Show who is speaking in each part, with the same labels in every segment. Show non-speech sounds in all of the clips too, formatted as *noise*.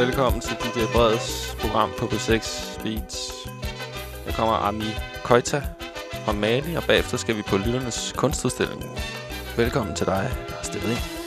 Speaker 1: velkommen til DJ Breds program på B6 Beats. Der kommer Ami Koita fra Mali, og bagefter skal vi på Lytternes kunstudstilling. Velkommen til dig, der har stillet ind.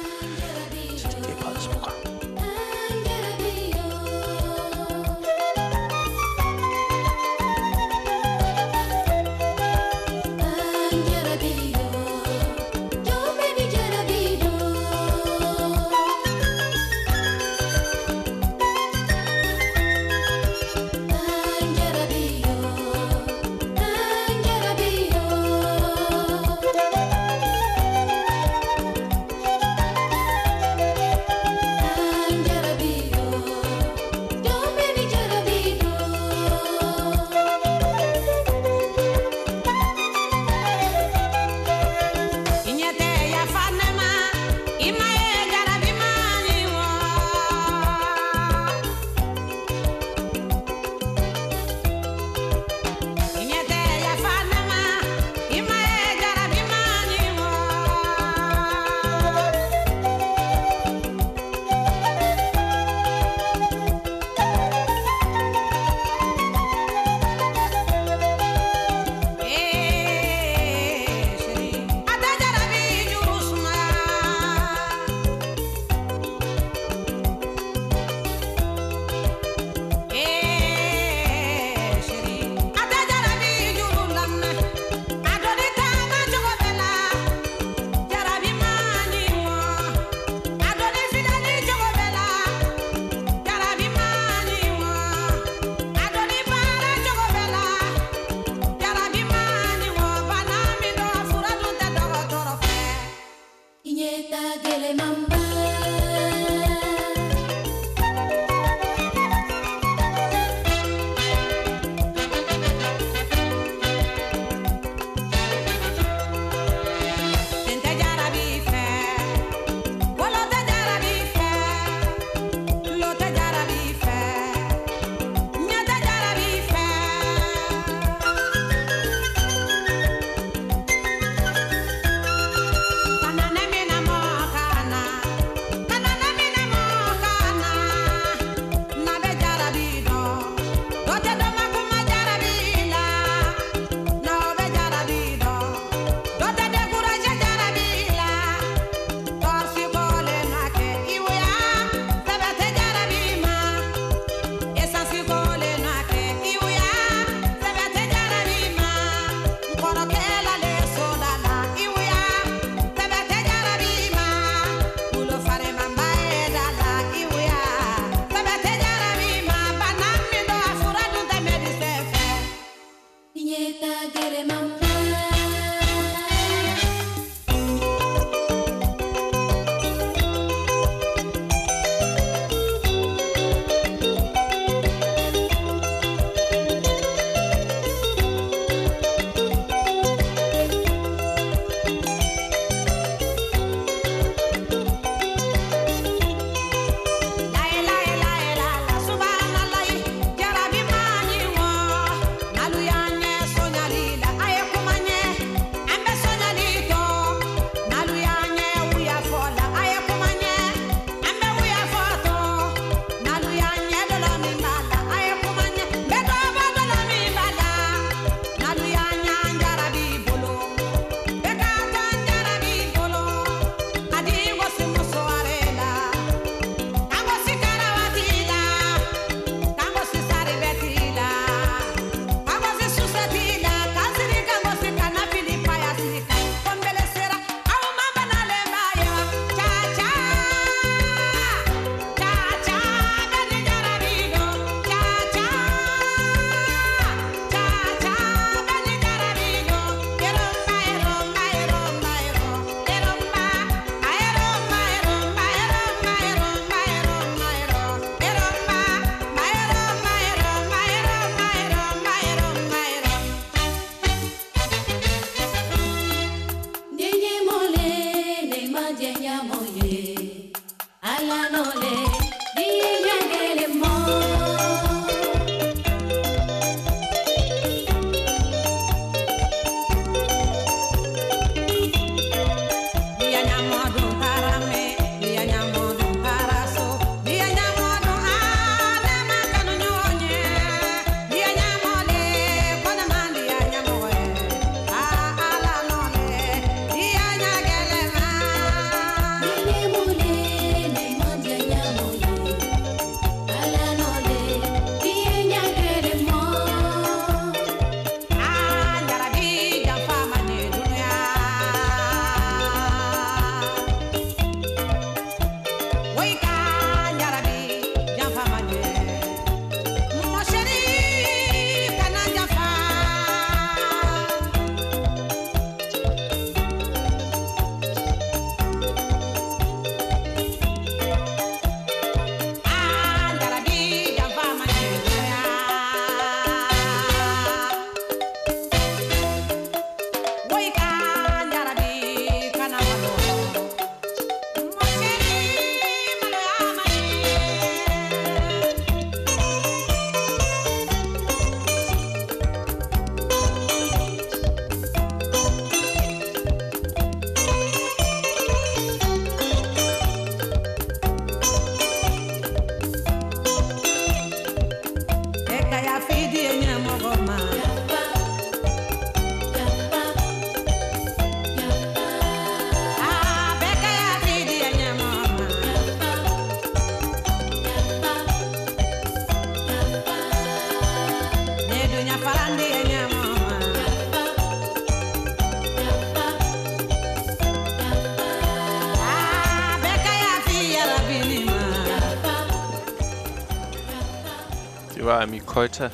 Speaker 2: Koita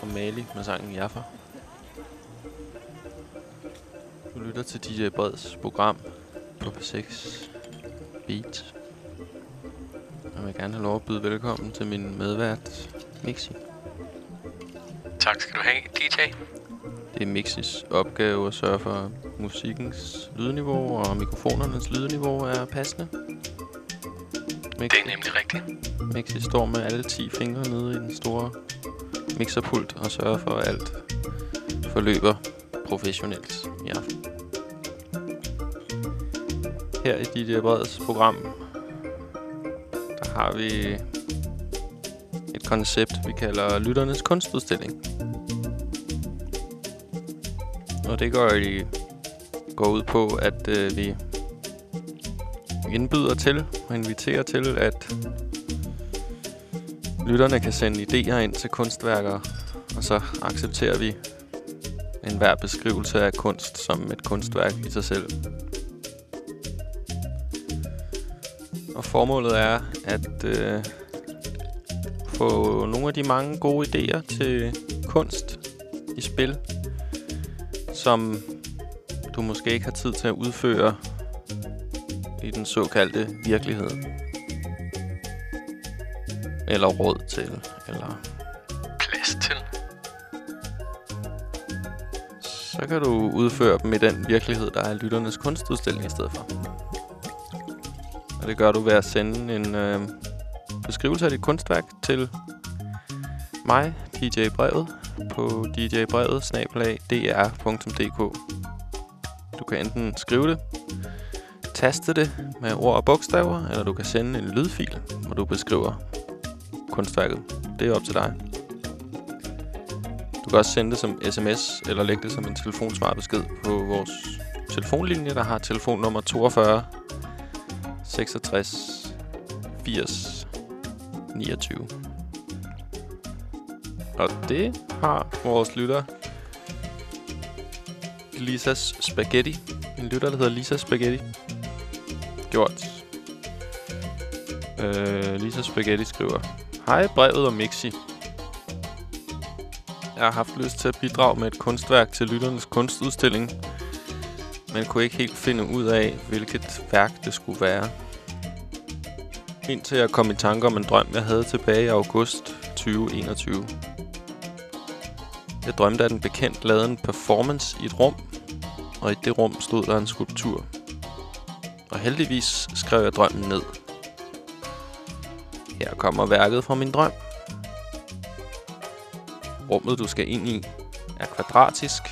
Speaker 2: fra Mali med sangen Jaffa. Du lytter til DJ Breds program på P6 Beat. Jeg vil gerne have lov at byde velkommen til min medvært, Mixi.
Speaker 3: Tak skal du have, DJ.
Speaker 2: Det er Mixis opgave at sørge for, at musikkens lydniveau og mikrofonernes lydniveau er passende.
Speaker 3: Mixi. Det er nemlig rigtigt.
Speaker 2: Mixi står med alle 10 fingre nede i den store mixerpult og sørger for, at alt forløber professionelt i aften. Her i DJ øh, Breds program, der har vi et koncept, vi kalder Lytternes Kunstudstilling. Og det går, i, går ud på, at øh, vi indbyder til og inviterer til, at lytterne kan sende idéer ind til kunstværker, og så accepterer vi enhver beskrivelse af kunst som et kunstværk i sig selv. Og formålet er at øh, få nogle af de mange gode idéer til kunst i spil, som du måske ikke har tid til at udføre i den såkaldte virkelighed. Eller råd til, eller...
Speaker 3: Plads til.
Speaker 2: Så kan du udføre dem i den virkelighed, der er lytternes kunstudstilling i stedet for. Og det gør du ved at sende en øh, beskrivelse af dit kunstværk til mig, DJ Brevet, på djbrevet dr.dk. Du kan enten skrive det, taste det med ord og bogstaver, eller du kan sende en lydfil, hvor du beskriver kunstværket. Det er op til dig. Du kan også sende det som sms, eller lægge det som en telefonsvarbesked på vores telefonlinje, der har telefonnummer 42 66 80 29. Og det har vores lytter Lisas Spaghetti. En lytter, der hedder Lisa Spaghetti. Gjort. Øh, Lisa Spaghetti skriver Hej brevet og Mixi. Jeg har haft lyst til at bidrage med et kunstværk til lytternes kunstudstilling, men kunne ikke helt finde ud af, hvilket værk det skulle være. Indtil jeg kom i tanke om en drøm, jeg havde tilbage i august 2021. Jeg drømte, at en bekendt lavede en performance i et rum, og i det rum stod der en skulptur. Og heldigvis skrev jeg drømmen ned. Her kommer værket fra min drøm. Rummet, du skal ind i, er kvadratisk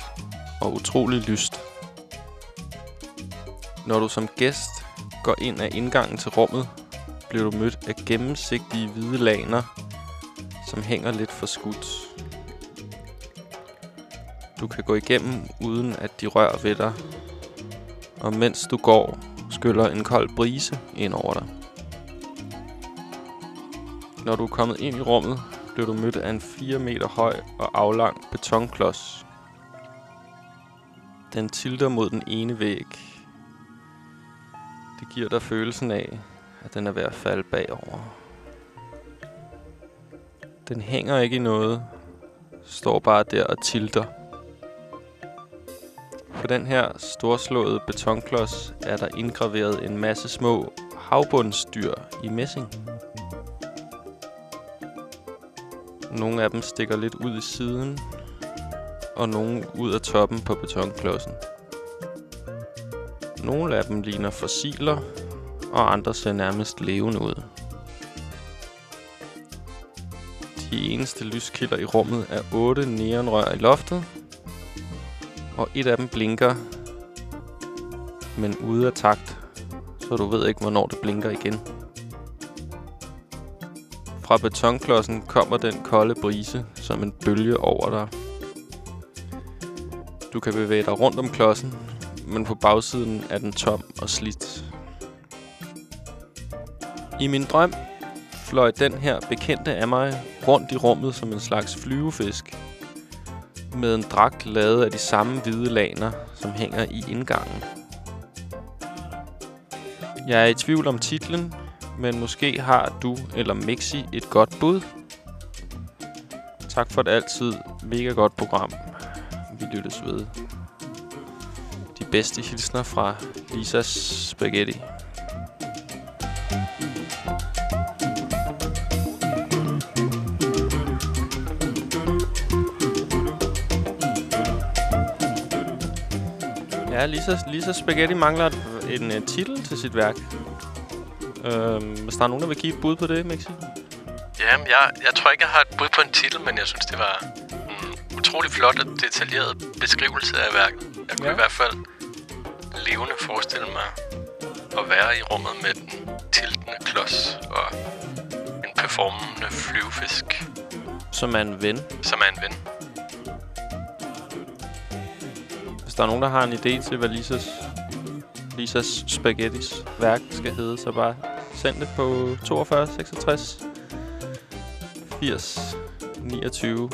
Speaker 2: og utrolig lyst. Når du som gæst går ind af indgangen til rummet, bliver du mødt af gennemsigtige hvide laner, som hænger lidt for skudt. Du kan gå igennem, uden at de rører ved dig. Og mens du går, skyller en kold brise ind over dig. Når du er kommet ind i rummet, bliver du mødt af en 4 meter høj og aflang betonklods. Den tilter mod den ene væg. Det giver dig følelsen af, at den er ved at falde bagover. Den hænger ikke i noget, står bare der og tilter. På den her storslåede betonklods er der indgraveret en masse små havbundsdyr i messing. Nogle af dem stikker lidt ud i siden, og nogle ud af toppen på betonklodsen. Nogle af dem ligner fossiler, og andre ser nærmest levende ud. De eneste lyskilder i rummet er otte neonrør i loftet, og et af dem blinker, men ude af takt, så du ved ikke, hvornår det blinker igen. Fra betonklodsen kommer den kolde brise som en bølge over dig. Du kan bevæge dig rundt om klodsen, men på bagsiden er den tom og slidt. I min drøm fløj den her bekendte af mig rundt i rummet som en slags flyvefisk. Med en dragt lavet af de samme hvide laner, som hænger i indgangen. Jeg er i tvivl om titlen, men måske har du eller Mixi et godt bud. Tak for et altid mega godt program. Vi lyttes ved. De bedste hilsner fra Lisas Spaghetti. Ja, Lisa, Lisa Spaghetti mangler en uh, titel til sit værk. Uh, hvis der er nogen, der vil give et bud på det, Mixi?
Speaker 3: Jamen, jeg, jeg tror ikke, jeg har et bud på en titel, men jeg synes, det var en utrolig flot og detaljeret beskrivelse af værket. Jeg kunne ja. i hvert fald levende forestille mig at være i rummet med den tiltende klods og en performende flyvefisk.
Speaker 2: Som er en ven.
Speaker 3: Som er en ven.
Speaker 2: Hvis der er nogen, der har en idé til, hvad Lisas, Lisas Spaghettis værk skal hedde, så bare send det på 42 66 80 29.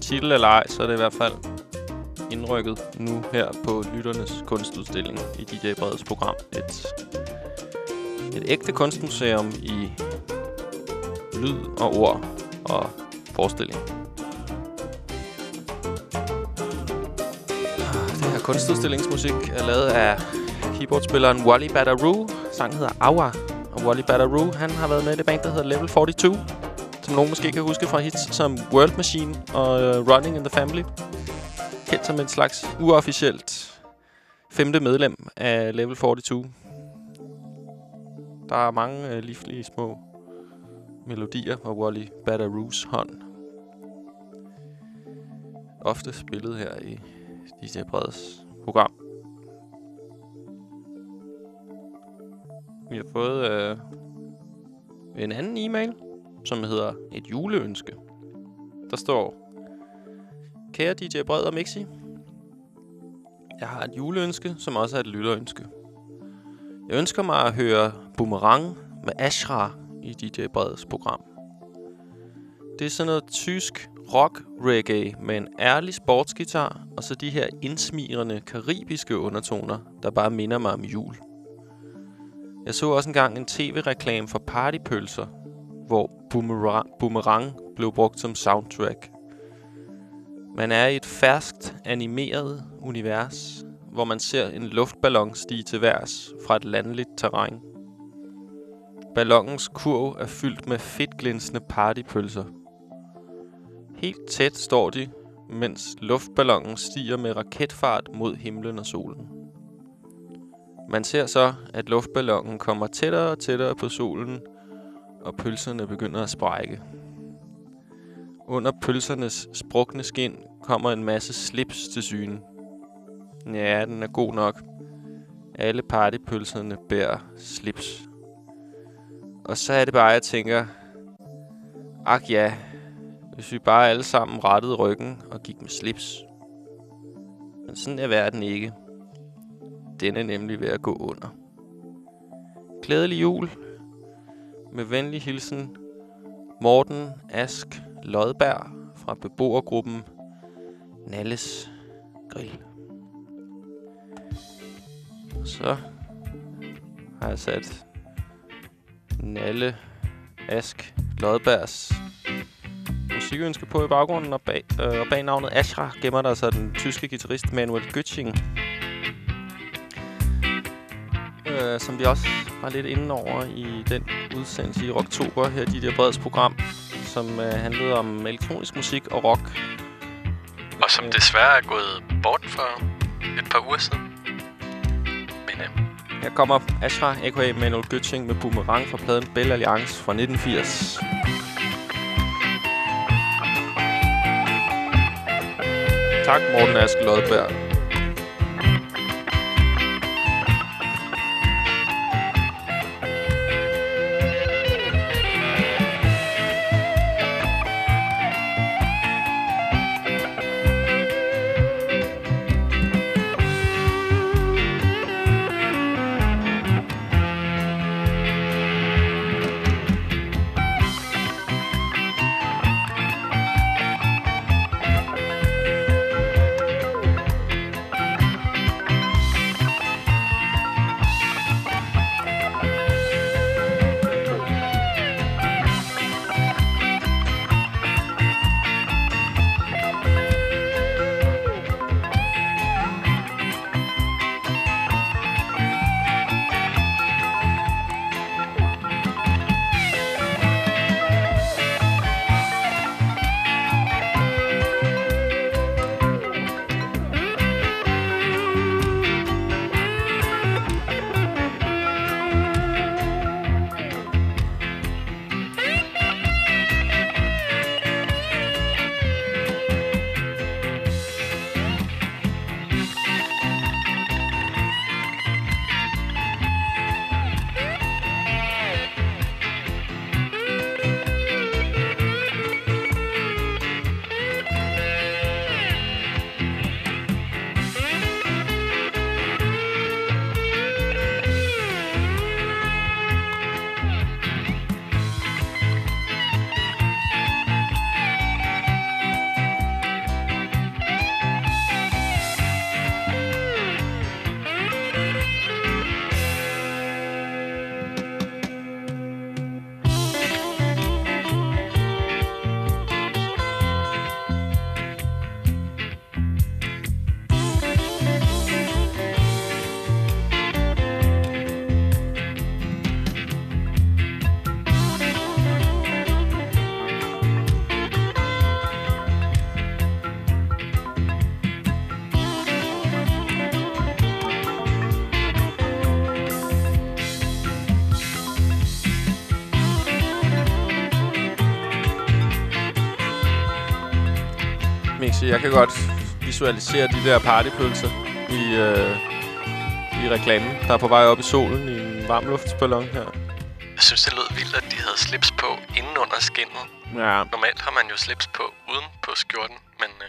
Speaker 2: Titel eller ej, så er det i hvert fald indrykket nu her på Lytternes Kunstudstilling i DJ Breds program. Et, et ægte kunstmuseum i lyd og ord og forestilling. Ah, det her kunstudstillingsmusik er lavet af keyboardspilleren Wally Badaroo. Sangen hedder Awa. Og Wally Badaroo, han har været med i det band, der hedder Level 42. Som nogen måske kan huske fra hits som World Machine og uh, Running in the Family. Kendt som en slags uofficielt femte medlem af Level 42. Der er mange uh, livlige små melodier på Wally Badaroos hånd. Ofte spillet her i DJ Breds program. Vi har fået øh, en anden e-mail, som hedder et juleønske. Der står, Kære DJ Bred og Mixi, jeg har et juleønske, som også er et lytterønske. Jeg ønsker mig at høre Boomerang med Ashra i DJ Breds program. Det er sådan noget tysk rock-reggae med en ærlig sportsgitar, og så de her indsmirende karibiske undertoner, der bare minder mig om jul. Jeg så også engang en tv-reklame for partypølser, hvor Boomerang, Boomerang blev brugt som soundtrack. Man er i et ferskt, animeret univers, hvor man ser en luftballon stige til værs fra et landligt terræn. Ballongens kurv er fyldt med fedtglinsende partypølser. Helt tæt står de, mens luftballonen stiger med raketfart mod himlen og solen. Man ser så, at luftballonen kommer tættere og tættere på solen, og pølserne begynder at sprække. Under pølsernes sprukne skin kommer en masse slips til syne. Ja, den er god nok. Alle partypølserne bærer slips. Og så er det bare, jeg tænker, ak ja, hvis vi bare alle sammen rettede ryggen og gik med slips. Men sådan er verden ikke. Den er nemlig ved at gå under. Glædelig jul. Med venlig hilsen Morten Ask Lodberg fra beboergruppen Nalles Grill. Så har jeg sat Nalle Ask Lodbergs musikønske på i baggrunden, og bag, øh, og bag navnet Ashra gemmer der sig den tyske guitarist Manuel Götzing, øh, som vi også var lidt inde over i den udsendelse i oktober her i det breds program, som øh, handlede om elektronisk musik og rock.
Speaker 3: Og som desværre er gået bort for et par uger siden. Men øh,
Speaker 2: Her kommer Ashra, a.k.a. Manuel Götzing med Boomerang fra pladen Bell Alliance fra 1980. Tak, Morten Ask Lodberg. Sige, jeg kan godt visualisere de der partypølser i, øh, i reklamen, der er på vej op i solen i en varmluftsballon her.
Speaker 3: Jeg synes, det lød vildt, at de havde slips på inden under skinnet.
Speaker 2: Ja,
Speaker 3: Normalt har man jo slips på uden på skjorten, men øh,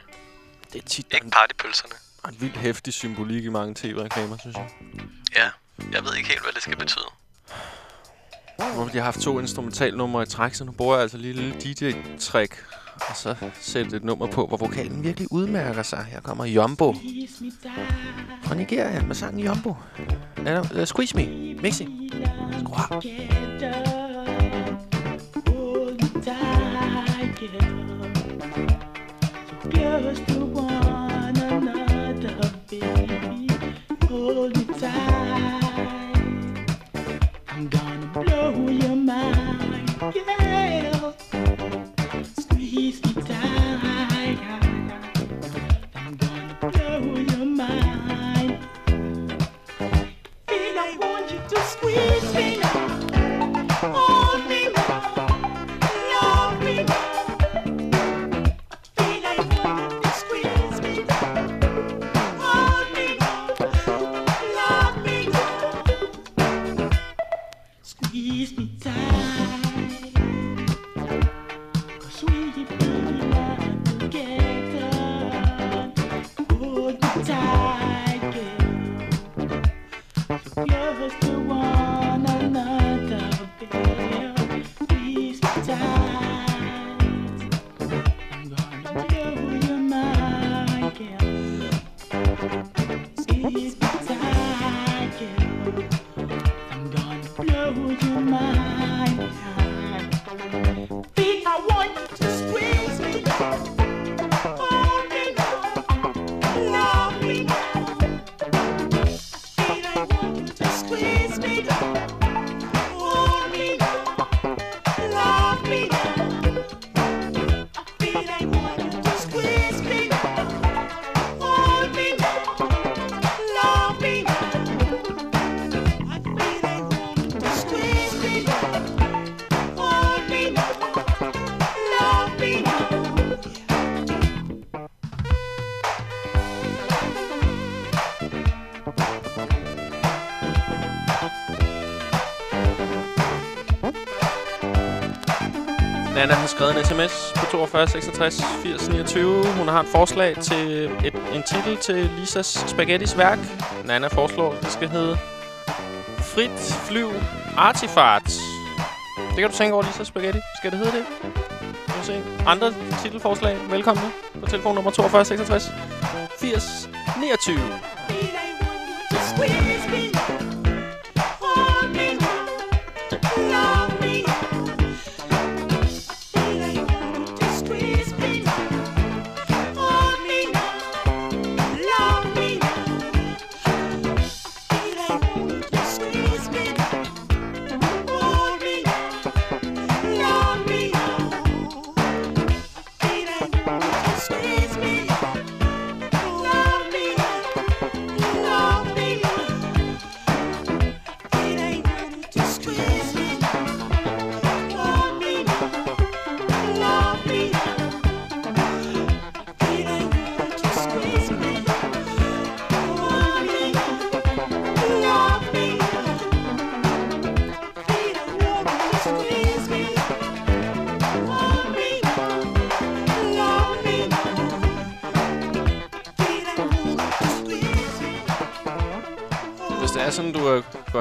Speaker 2: det er tit
Speaker 3: ikke partypølserne.
Speaker 2: en, en vildt hæftig symbolik i mange tv-reklamer, synes jeg.
Speaker 3: Ja, jeg ved ikke helt, hvad det skal betyde.
Speaker 2: De har haft to instrumentalnumre i træk, så nu bruger jeg altså lige et lille DJ-trick. Og så sætte et nummer på, hvor vokalen virkelig udmærker sig. Her kommer Jumbo fra Nigeria med sangen Jumbo. Uh, Squeeze Me. Mixi. Skru af.
Speaker 4: Close to one another, baby. Hold me tight. I'm gonna blow your mind, yeah. Squeeze
Speaker 2: skrevet en sms på 42 66 80 29. Hun har et forslag til et, en titel til Lisas Spaghettis værk. Nana foreslår, at det skal hedde Frit Flyv Artifart. Det kan du tænke over, Lisa Spaghetti. Skal det hedde det? Vi se. Andre titelforslag, velkomne på telefon nummer 42 66 80 29.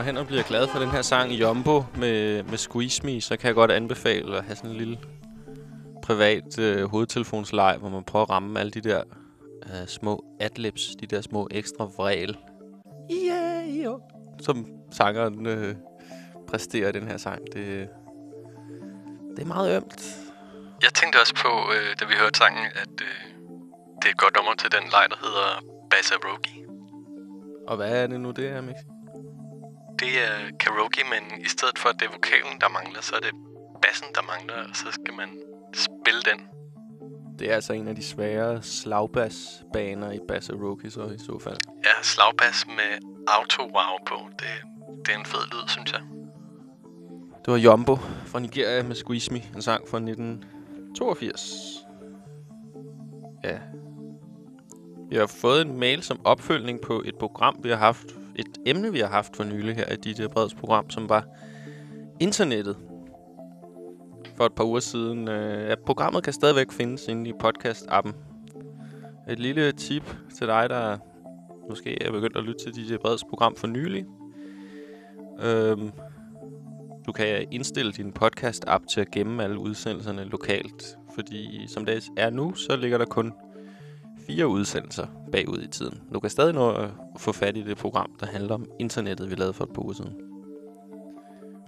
Speaker 2: hen og bliver glad for den her sang Jumbo med, med Squeeze Me, så kan jeg godt anbefale at have sådan en lille privat øh, hovedtelefonsleg, hvor man prøver at ramme alle de der øh, små adlibs, de der små ekstra vræl. Yeah, yeah. Som sangeren øh, præsterer i den her sang. Det, det er meget ømt.
Speaker 3: Jeg tænkte også på, øh, da vi hørte sangen, at øh, det er et godt nummer til den leg, der hedder Basarogi.
Speaker 2: Og hvad er det nu, det er, Mix?
Speaker 3: Det er karaoke, men i stedet for, at det er vokalen, der mangler, så er det bassen, der mangler, og så skal man spille den.
Speaker 2: Det er altså en af de svære slagbassbaner i Bassaroki, så i så fald.
Speaker 3: Ja, slagbas med auto-wow på. Det, det er en fed lyd, synes jeg.
Speaker 2: Det var Jumbo fra Nigeria med Squeeze Me, en sang fra 1982. Ja, Vi har fået en mail som opfølgning på et program, vi har haft, et emne, vi har haft for nylig her i DJ Breds program, som var internettet. For et par uger siden. Øh, ja, programmet kan stadigvæk findes inde i podcast-appen. Et lille tip til dig, der måske er begyndt at lytte til DJ Breds program for nylig. Øhm, du kan indstille din podcast-app til at gemme alle udsendelserne lokalt. Fordi som det er nu, så ligger der kun fire udsendelser bagud i tiden. Du kan stadig nå at få fat i det program, der handler om internettet, vi lavede for et par uger siden.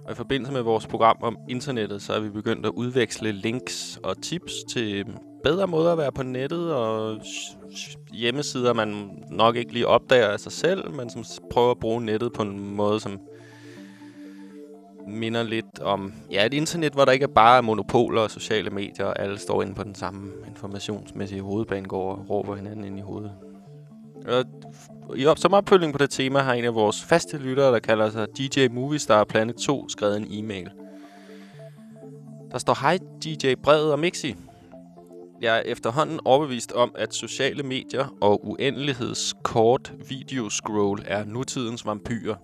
Speaker 2: Og i forbindelse med vores program om internettet, så er vi begyndt at udveksle links og tips til bedre måder at være på nettet og hjemmesider, man nok ikke lige opdager af sig selv, men som prøver at bruge nettet på en måde, som minder lidt om ja, et internet, hvor der ikke er bare monopoler og sociale medier, og alle står inde på den samme informationsmæssige hovedbanegård og råber hinanden ind i hovedet. Og i op, som opfølging på det tema har en af vores faste lyttere, der kalder sig DJ Movistar Planet 2, skrevet en e-mail. Der står, hej DJ Brevet og Mixi. Jeg er efterhånden overbevist om, at sociale medier og uendelighedskort videoscroll er nutidens vampyrer.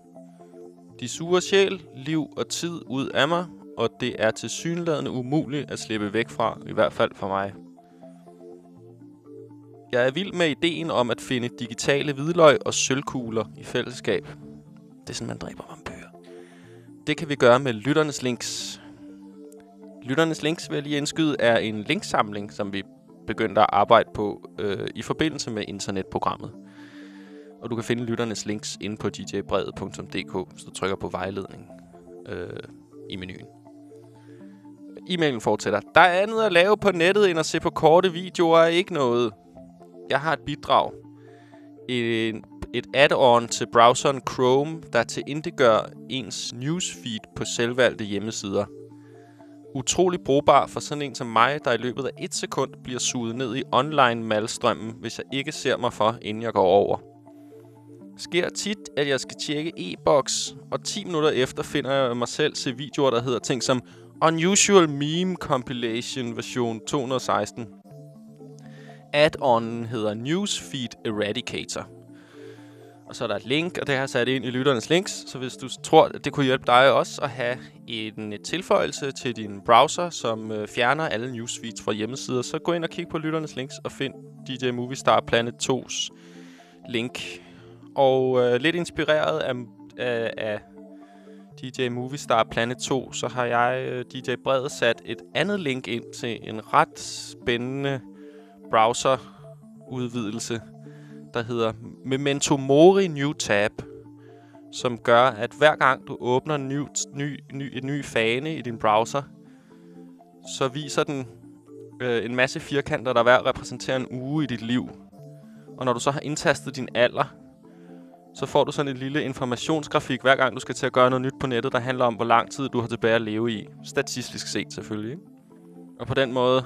Speaker 2: De suger sjæl, liv og tid ud af mig, og det er til synlædende umuligt at slippe væk fra, i hvert fald for mig. Jeg er vild med ideen om at finde digitale hvidløg og sølvkugler i fællesskab. Det er sådan, man dræber vampyrer. Det kan vi gøre med lytternes links. Lytternes links, vil jeg lige indskyde, er en linksamling, som vi begyndte at arbejde på øh, i forbindelse med internetprogrammet. Og du kan finde lytternes links inde på djbrevet.dk, så du trykker på vejledning øh, i menuen. E-mailen fortsætter. Der er andet at lave på nettet, end at se på korte videoer er ikke noget. Jeg har et bidrag. En, et add-on til browseren Chrome, der tilindegør ens newsfeed på selvvalgte hjemmesider. Utrolig brugbar for sådan en som mig, der i løbet af et sekund bliver suget ned i online malstrømmen, hvis jeg ikke ser mig for, inden jeg går over. Sker tit, at jeg skal tjekke e-boks, og 10 minutter efter finder jeg mig selv se videoer, der hedder ting som Unusual Meme Compilation version 216. Add-onen hedder Newsfeed Eradicator. Og så er der et link, og det har jeg sat ind i lytternes links. Så hvis du tror, at det kunne hjælpe dig også at have en tilføjelse til din browser, som øh, fjerner alle newsfeeds fra hjemmesider, så gå ind og kig på lytternes links og find DJ Movistar Planet 2's link. Og øh, lidt inspireret af, øh, af, af DJ Movistar Planet 2, så har jeg, øh, DJ Bred, sat et andet link ind til en ret spændende browser-udvidelse, der hedder Memento Mori New Tab, som gør, at hver gang du åbner en ny, ny, ny, en ny fane i din browser, så viser den øh, en masse firkanter, der hver repræsenterer en uge i dit liv. Og når du så har indtastet din alder, så får du sådan en lille informationsgrafik, hver gang du skal til at gøre noget nyt på nettet, der handler om, hvor lang tid du har tilbage at leve i. Statistisk set selvfølgelig. Ikke? Og på den måde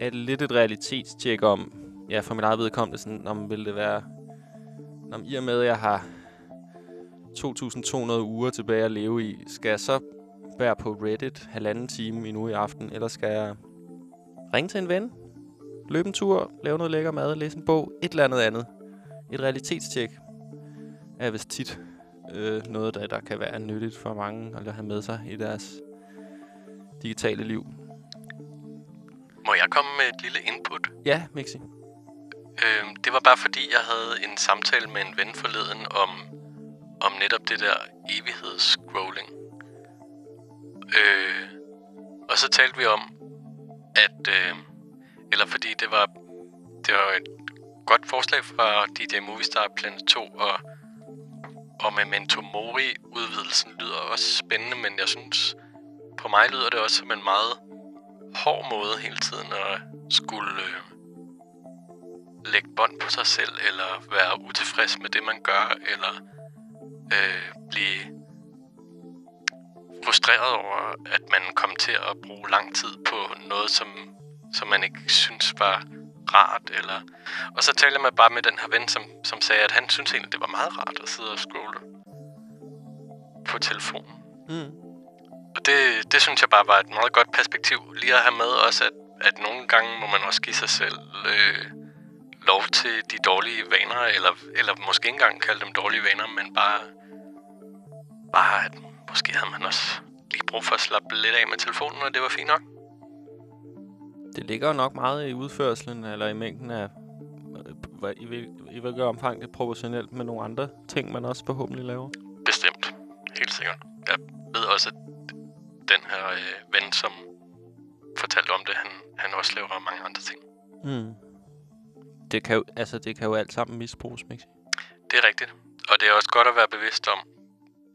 Speaker 2: er det lidt et realitetstjek om, ja, for mit eget vedkommende, sådan, om vil det være, om i og med, at jeg har 2.200 uger tilbage at leve i, skal jeg så være på Reddit halvanden time endnu i aften, eller skal jeg ringe til en ven, løbe en tur, lave noget lækker mad, læse en bog, et eller andet andet. Et realitetstjek er vist tit øh, noget, der, der kan være nyttigt for mange at have med sig i deres digitale liv.
Speaker 3: Må jeg komme med et lille input?
Speaker 2: Ja, Mixi.
Speaker 3: Øhm, det var bare fordi, jeg havde en samtale med en ven forleden om, om netop det der evighedsscrolling. Øh, og så talte vi om, at... Øh, eller fordi det var, det var et godt forslag fra DJ Movistar Planet 2, og, og Memento Mori-udvidelsen lyder også spændende, men jeg synes, på mig lyder det også som en meget hård måde hele tiden at skulle øh, lægge bånd på sig selv, eller være utilfreds med det, man gør, eller øh, blive frustreret over, at man kom til at bruge lang tid på noget, som, som man ikke synes var rart. Eller... Og så talte jeg bare med den her ven, som, som sagde, at han synes egentlig, det var meget rart at sidde og scrolle på telefonen.
Speaker 2: Mm.
Speaker 3: Og det, det synes jeg bare var et meget godt perspektiv lige at have med også, at, at nogle gange må man også give sig selv øh, lov til de dårlige vaner, eller, eller måske ikke engang kalde dem dårlige vaner, men bare, bare at måske havde man også lige brug for at slappe lidt af med telefonen, og det var fint nok.
Speaker 2: Det ligger nok meget i udførselen, eller i mængden af, i, hvil- i hvilket omfang det er proportionelt med nogle andre ting, man også forhåbentlig laver.
Speaker 3: Bestemt. Helt sikkert. Jeg ved også, at den her øh, ven, som fortalte om det, han, han også laver mange andre ting.
Speaker 2: Mm. Det kan jo, altså, det kan jo alt sammen misbruges, Mixi.
Speaker 3: Det er rigtigt. Og det er også godt at være bevidst om,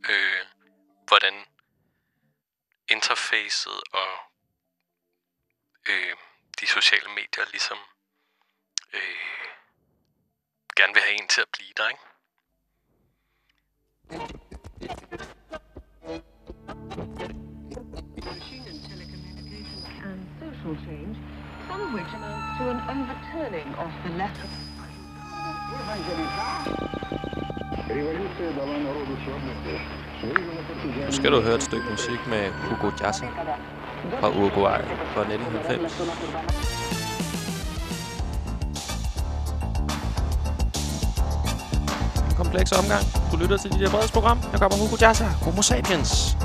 Speaker 3: øh, hvordan interfacet og øh, de sociale medier ligesom øh, gerne vil have en til at blive der, ikke?
Speaker 5: And social change, some of which amounts to.
Speaker 2: Nu skal du høre et stykke musik med Hugo Jassa fra Uruguay fra 1990. Kompleks omgang. Du lytter til dit Breds program. Jeg kommer Hugo Jassa. Homo sapiens.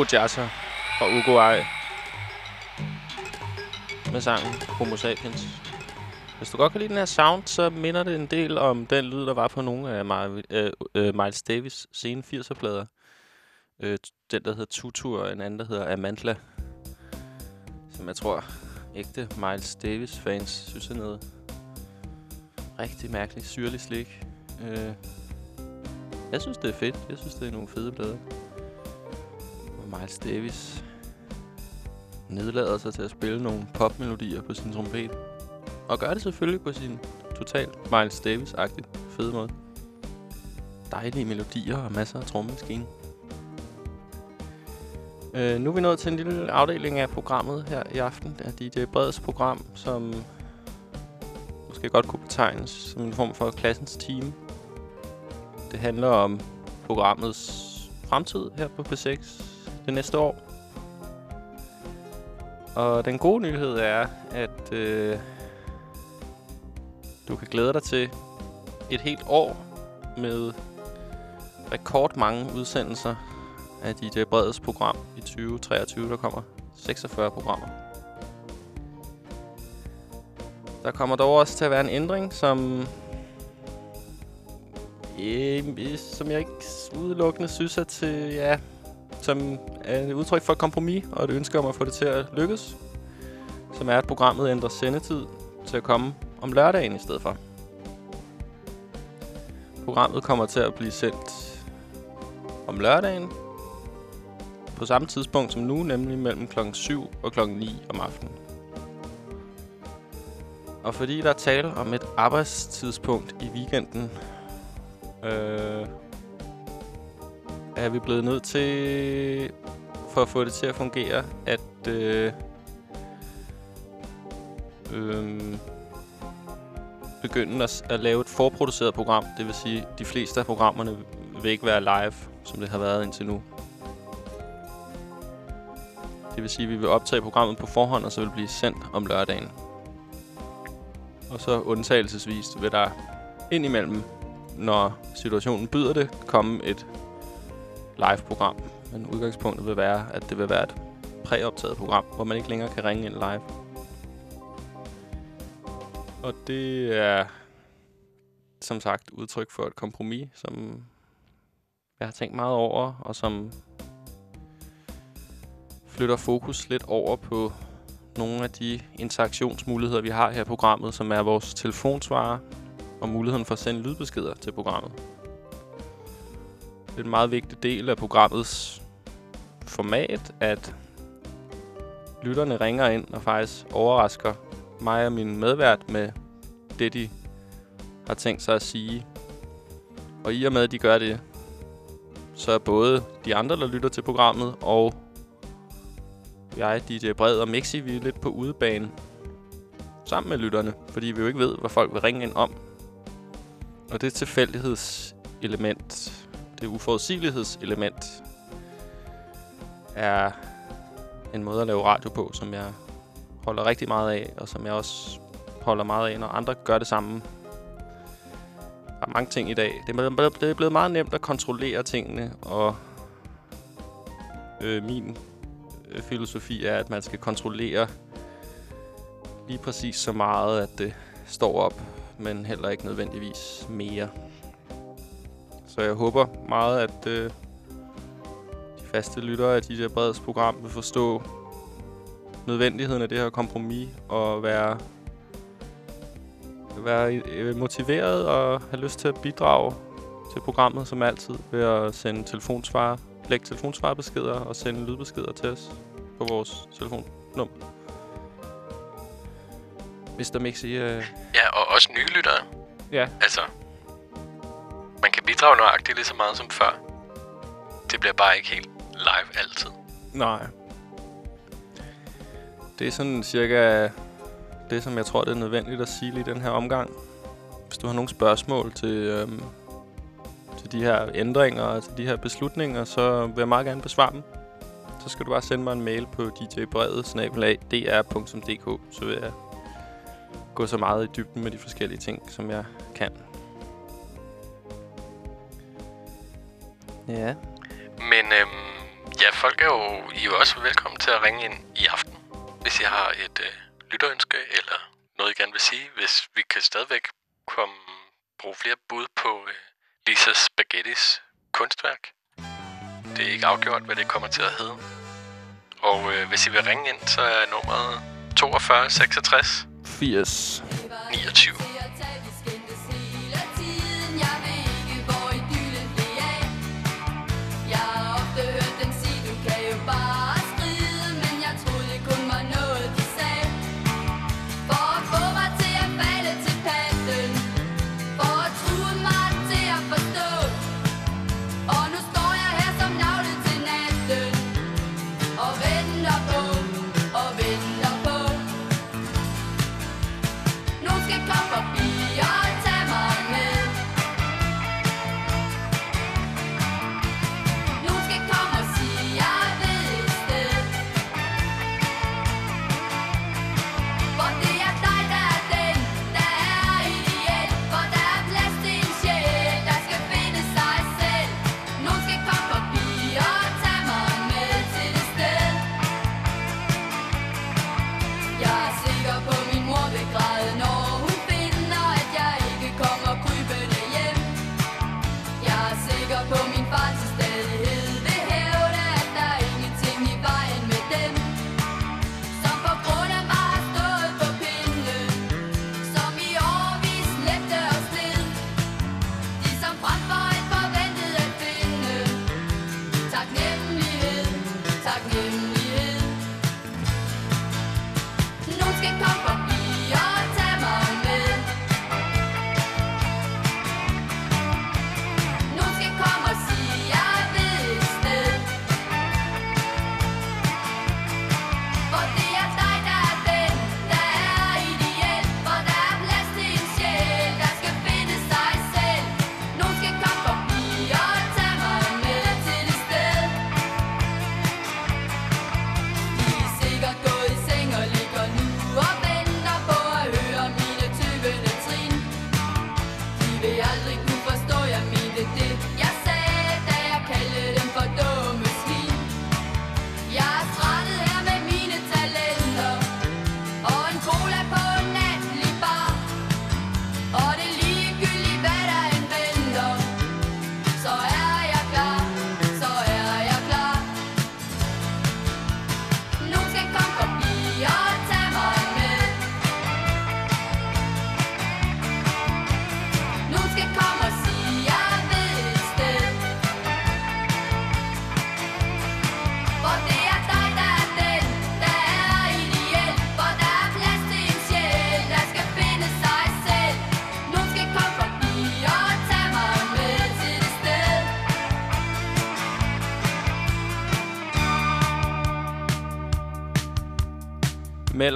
Speaker 2: Hugo Jassa fra Uruguay med sangen Homo Sapiens. Hvis du godt kan lide den her sound, så minder det en del om den lyd, der var på nogle af Mar- øh, øh, Miles Davis sene 80'er-plader. Øh, den, der hedder Tutu, og en anden, der hedder Amantla. Som jeg tror, ægte Miles Davis-fans synes er noget rigtig mærkeligt, syrlig slik. Øh, jeg synes, det er fedt. Jeg synes, det er nogle fede plader. Miles Davis nedlader sig til at spille nogle popmelodier på sin trompet. Og gør det selvfølgelig på sin totalt Miles Davis-agtigt fede måde. Dejlige melodier og masser af trommemaskine. Øh, nu er vi nået til en lille afdeling af programmet her i aften. Det er DJ Breds program, som måske godt kunne betegnes som en form for klassens team. Det handler om programmets fremtid her på P6 det næste år. Og den gode nyhed er, at øh, du kan glæde dig til et helt år med rekordmange udsendelser af DJ Breds program i 2023. Der kommer 46 programmer. Der kommer dog også til at være en ændring, som, øh, som jeg ikke udelukkende synes er til, ja, som er et udtryk for et kompromis og et ønske om at få det til at lykkes. Som er, at programmet ændrer sendetid til at komme om lørdagen i stedet for. Programmet kommer til at blive sendt om lørdagen på samme tidspunkt som nu, nemlig mellem klokken 7 og klokken 9 om aftenen. Og fordi der er tale om et arbejdstidspunkt i weekenden, øh, er vi blevet nødt til, for at få det til at fungere, at øh, øh, begynde at, at lave et forproduceret program. Det vil sige, at de fleste af programmerne vil ikke være live, som det har været indtil nu. Det vil sige, at vi vil optage programmet på forhånd, og så vil det blive sendt om lørdagen. Og så undtagelsesvis vil der indimellem, når situationen byder det, komme et live-program. Men udgangspunktet vil være, at det vil være et præoptaget program, hvor man ikke længere kan ringe ind live. Og det er som sagt udtryk for et kompromis, som jeg har tænkt meget over, og som flytter fokus lidt over på nogle af de interaktionsmuligheder, vi har her i programmet, som er vores telefonsvarer og muligheden for at sende lydbeskeder til programmet. Det er en meget vigtig del af programmets format, at lytterne ringer ind og faktisk overrasker mig og min medvært med det, de har tænkt sig at sige. Og i og med, at de gør det, så er både de andre, der lytter til programmet, og jeg, DJ Bred og Mixi, vi er lidt på udebane sammen med lytterne, fordi vi jo ikke ved, hvad folk vil ringe ind om. Og det tilfældighedselement, det uforudsigelighedselement, er en måde at lave radio på, som jeg holder rigtig meget af, og som jeg også holder meget af, når andre gør det samme. Der er mange ting i dag. Det er, blevet- det er blevet meget nemt at kontrollere tingene, og øh, min øh, filosofi er, at man skal kontrollere lige præcis så meget, at det står op, men heller ikke nødvendigvis mere. Så jeg håber meget, at øh, de faste lyttere af DJ Breds program vil forstå nødvendigheden af det her kompromis og være, være øh, motiveret og have lyst til at bidrage til programmet, som altid, ved at sende telefonsvarer, lægge telefonsvarebeskeder og sende lydbeskeder til os på vores telefonnummer. Mr. Mixi, øh,
Speaker 3: Ja, og også nye lyttere.
Speaker 2: ja,
Speaker 3: Altså, man bidrage nøjagtigt lige så meget som før. Det bliver bare ikke helt live altid.
Speaker 2: Nej. Det er sådan cirka det, som jeg tror, det er nødvendigt at sige lige i den her omgang. Hvis du har nogle spørgsmål til, øhm, til de her ændringer og til de her beslutninger, så vil jeg meget gerne besvare dem. Så skal du bare sende mig en mail på djbrevet.dr.dk, så vil jeg gå så meget i dybden med de forskellige ting, som jeg kan. Ja.
Speaker 3: Men øhm,
Speaker 6: Ja, folk er jo, I er jo også velkommen til at ringe ind i aften, hvis I har et øh, lytterønske, eller noget, I gerne vil sige. Hvis vi kan stadigvæk komme, bruge flere bud på øh, Lisa Spaghettis kunstværk. Det er ikke afgjort, hvad det kommer til at hedde. Og øh, hvis I vil ringe ind, så er nummeret 42 66
Speaker 2: 80.
Speaker 6: 29.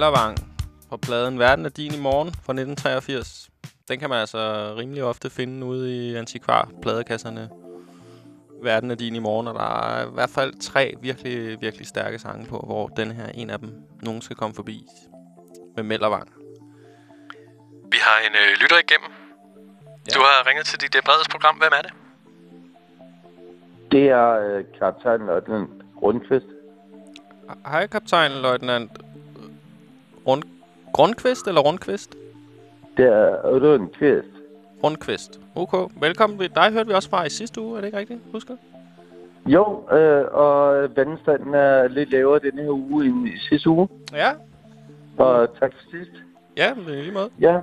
Speaker 2: Mellervang på pladen Verden er din i morgen fra 1983. Den kan man altså rimelig ofte finde ude i antikvar pladekasserne. Verden er din i morgen, og der er i hvert fald tre virkelig, virkelig stærke sange på, hvor den her er en af dem. Nogen skal komme forbi med Mellervang.
Speaker 6: Vi har en øh, lytter igennem. Ja. Du har ringet til dit øh, bredes program. Hvem er det?
Speaker 7: Det er øh, kaptajn Løjtnant Rundqvist.
Speaker 2: Hej, kaptajn, løjtnant. Rund Grundqvist eller Rundqvist?
Speaker 7: Det er Rundqvist.
Speaker 2: Rundqvist. Ok, velkommen. Dig hørte vi også fra i sidste uge, er det ikke rigtigt? Husker?
Speaker 7: Jo, øh, og vandstanden er lidt lavere denne her uge end i sidste uge.
Speaker 2: Ja.
Speaker 7: Og tak for sidst.
Speaker 2: Ja, men lige måde.
Speaker 7: Ja,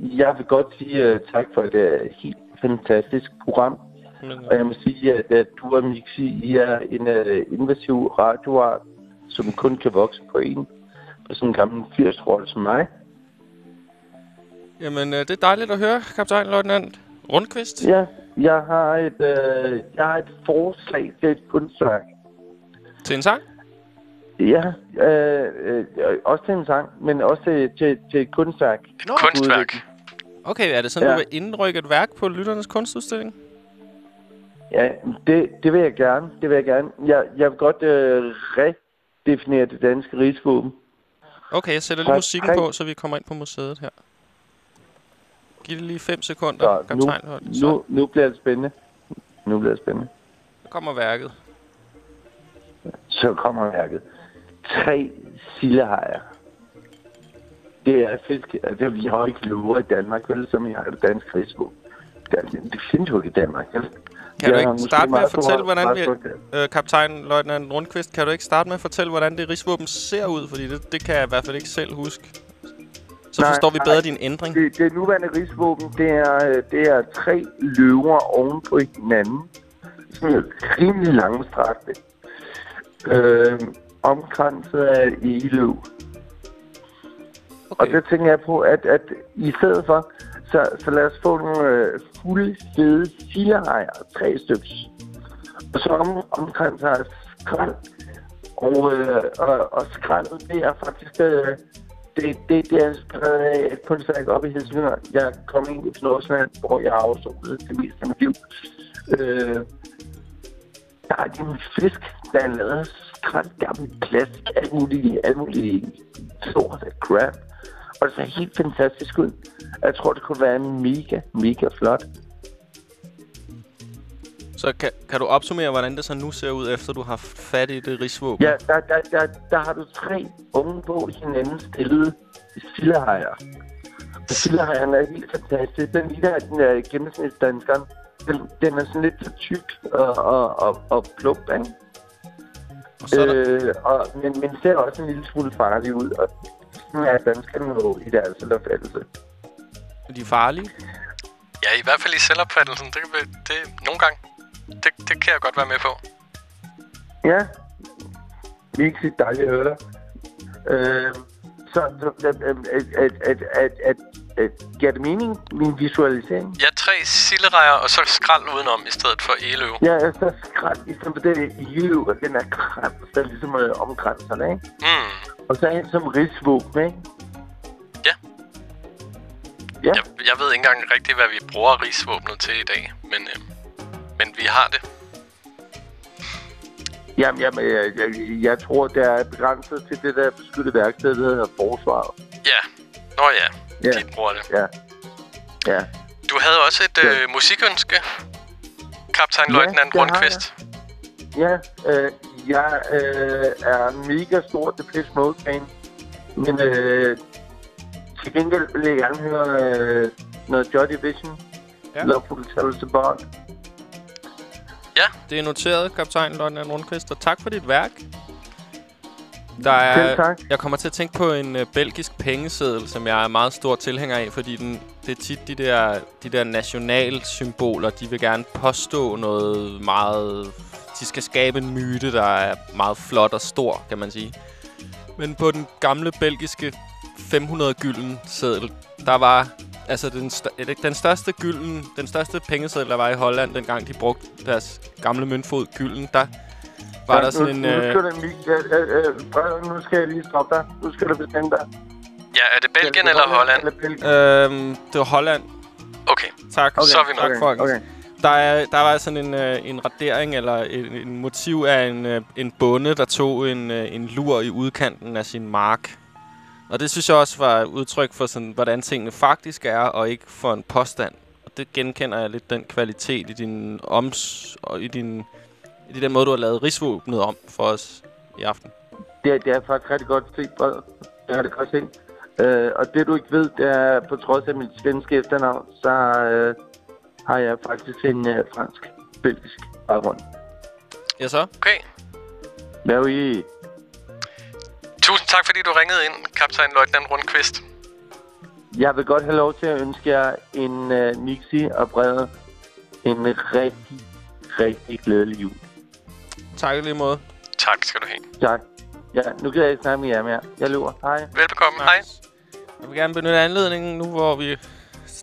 Speaker 7: jeg vil godt sige uh, tak for et uh, helt fantastisk program.
Speaker 2: Men,
Speaker 7: Og jeg må sige, at, at du og Mixi, I er en uh, invasiv radioart, som kun kan vokse på en. På sådan en gammel 80 som mig.
Speaker 2: Jamen, øh, det er dejligt at høre, kaptajn løjtnant Rundqvist.
Speaker 7: Ja, jeg har et, øh, jeg har et forslag til et kunstværk.
Speaker 2: Til en sang?
Speaker 7: Ja, øh, øh, også til en sang, men også til, til, til et kunstværk.
Speaker 6: Et kunstværk.
Speaker 2: Okay, er det sådan,
Speaker 7: ja.
Speaker 2: du vil indrykke et værk på lytternes kunstudstilling?
Speaker 7: Ja, det, det vil jeg gerne. Det vil jeg gerne. Jeg, jeg vil godt øh, redefinere det danske rigsvåben.
Speaker 2: Okay, jeg sætter lige musikken på, så vi kommer ind på museet her. Giv det lige 5 sekunder,
Speaker 7: Så nu.
Speaker 2: Så
Speaker 7: nu, nu bliver det spændende. Nu bliver det spændende.
Speaker 2: kommer værket.
Speaker 7: så kommer værket. Tre sildehajer. Det er fisk. Altså, vi har ikke løver i Danmark, vel, som vi har det danske rigsvåben. Det, det findes jo ikke i Danmark, vel?
Speaker 2: Kan du
Speaker 7: Jeg
Speaker 2: ikke starte med at fortælle, hvordan vi... Øh, kaptajn Løjtnant Rundqvist, kan du ikke starte med at fortælle, hvordan det rigsvåben ser ud? Fordi det, det kan jeg i hvert fald ikke selv huske. Så
Speaker 7: Nej,
Speaker 2: forstår vi bedre
Speaker 7: nej.
Speaker 2: din ændring.
Speaker 7: Det, det nuværende rigsvåben, det er, øh, det er tre løver oven på hinanden. Sådan rimelig langstrakte. Øh, omkranset af egeløv. Og
Speaker 2: Okay.
Speaker 7: der tænker jeg på, at, at i stedet for, så, så lad os få nogle øh, fulde, fede sildehajer, tre stykker. Og så om, omkranser af skrald. Og, øh, og, og skraldet, det er faktisk... Øh, det, det, det er inspireret af et kunstværk op i Helsingør. Jeg kom ind i Nordsjælland, hvor jeg afsolede det meste af mit liv. Øh, der er en fisk, der er lavet af skrald, gammel plastik, alt muligt, alt muligt sort af crap. Og det ser helt fantastisk ud. Jeg tror, det kunne være mega, mega flot.
Speaker 2: Så kan, kan du opsummere, hvordan det så nu ser ud, efter du har haft fat i det rigsvåben?
Speaker 7: Ja, der, der, der, der har du tre unge på hinanden stillede sildehajer. Og Sildehajerne er helt fantastisk. Den ligner, at den er gennemsnitsdanskeren. Den, den er sådan lidt for tyk og, og, og, og plump, ikke?
Speaker 2: Og så er der,
Speaker 7: Øh, og, men, men ser også en lille smule farlig ud. Og sådan er danskerne jo i deres opfattelse.
Speaker 2: de er farlige.
Speaker 3: Ja, i hvert fald i selvopfattelsen. Det, kan vi- det nogle gange. Det, det kan jeg godt være med på.
Speaker 7: Ja. Virkelig dejligt at høre dig. Øh, så, så at, at, at, at, at, at, giver det mening, min visualisering?
Speaker 3: Ja, tre silderejer og så skrald udenom i stedet for eløv.
Speaker 7: Ja, så skrald i stedet for det hjul, og den er krans, der ligesom øh, omkranserne, ikke?
Speaker 3: Mm.
Speaker 7: Og så en som rigsvåben, ikke?
Speaker 3: Ja.
Speaker 7: Ja.
Speaker 3: Jeg, jeg ved ikke engang rigtigt, hvad vi bruger rigsvåbnet til i dag, men, øh, men vi har det.
Speaker 7: Jamen, jamen jeg, jeg, jeg tror, det er begrænset til det der beskyttede værksted, der hedder forsvar.
Speaker 3: Ja. Nå ja,
Speaker 7: Ja.
Speaker 3: de bruger det.
Speaker 7: Ja. Ja.
Speaker 3: Du havde også et
Speaker 7: Ja.
Speaker 3: øh, musikønske, kaptajn
Speaker 7: Ja,
Speaker 3: Løjtnant
Speaker 7: det har
Speaker 3: Rundqvist.
Speaker 7: Ja, øh, jeg øh, er mega stor Depeche Mode-fan. Men øh, til gengæld vil jeg gerne høre øh, noget Joy Division.
Speaker 2: Ja.
Speaker 7: Ja. Love Will Tell Us Apart.
Speaker 2: Det er noteret, kaptajn Løjtnant Rundqvist, og tak for dit værk. Der er,
Speaker 7: tak.
Speaker 2: Jeg kommer til at tænke på en øh, belgisk pengeseddel, som jeg er meget stor tilhænger af, fordi den, det er tit de der, de der nationalsymboler, de vil gerne påstå noget meget... De skal skabe en myte, der er meget flot og stor, kan man sige. Men på den gamle belgiske 500 gylden seddel, der var altså den, st- den største gylden, den største pengeseddel, der var i Holland, dengang de brugte deres gamle møntfod gylden, der var
Speaker 7: Ja,
Speaker 2: der sådan
Speaker 7: nu,
Speaker 2: en...
Speaker 7: Nu
Speaker 2: Øh,
Speaker 7: skal, det, øh, øh, øh, Frederik, nu skal jeg lige stoppe dig. Nu skal du bestemme dig.
Speaker 3: Ja, er det Belgien eller Holland?
Speaker 7: Eller Belgien?
Speaker 2: øhm, det var Holland.
Speaker 3: Okay,
Speaker 2: Tak.
Speaker 7: Okay,
Speaker 3: så er vi
Speaker 2: for
Speaker 7: okay, okay.
Speaker 2: Der, er, der var sådan en, øh, en radering, eller en, en motiv af en, øh, en bonde, der tog en, øh, en lur i udkanten af sin mark. Og det synes jeg også var et udtryk for, sådan, hvordan tingene faktisk er, og ikke for en påstand. Og det genkender jeg lidt den kvalitet i din oms og i din i den måde, du har lavet rigsvåbnet om for os i aften.
Speaker 7: Det, det er faktisk rigtig godt set. Det har det godt set. Øh, og det du ikke ved, det er, på trods af mit svenske efternavn, så øh, har jeg faktisk en øh, fransk-belgisk baggrund.
Speaker 2: Ja, så?
Speaker 3: okay.
Speaker 7: Hvad er I?
Speaker 3: Tusind tak, fordi du ringede ind, kaptajn Løjtnant Rundqvist.
Speaker 7: Jeg vil godt have lov til at ønske jer en øh, Mixi og Brede en rigtig, rigtig glædelig jul.
Speaker 2: Tak i lige måde.
Speaker 3: Tak skal du have.
Speaker 7: Tak. Ja, nu kan jeg ikke snakke med jer mere. Jeg løber. Hej.
Speaker 3: Velbekomme. Hej.
Speaker 2: Jeg vil gerne benytte anledningen nu, hvor vi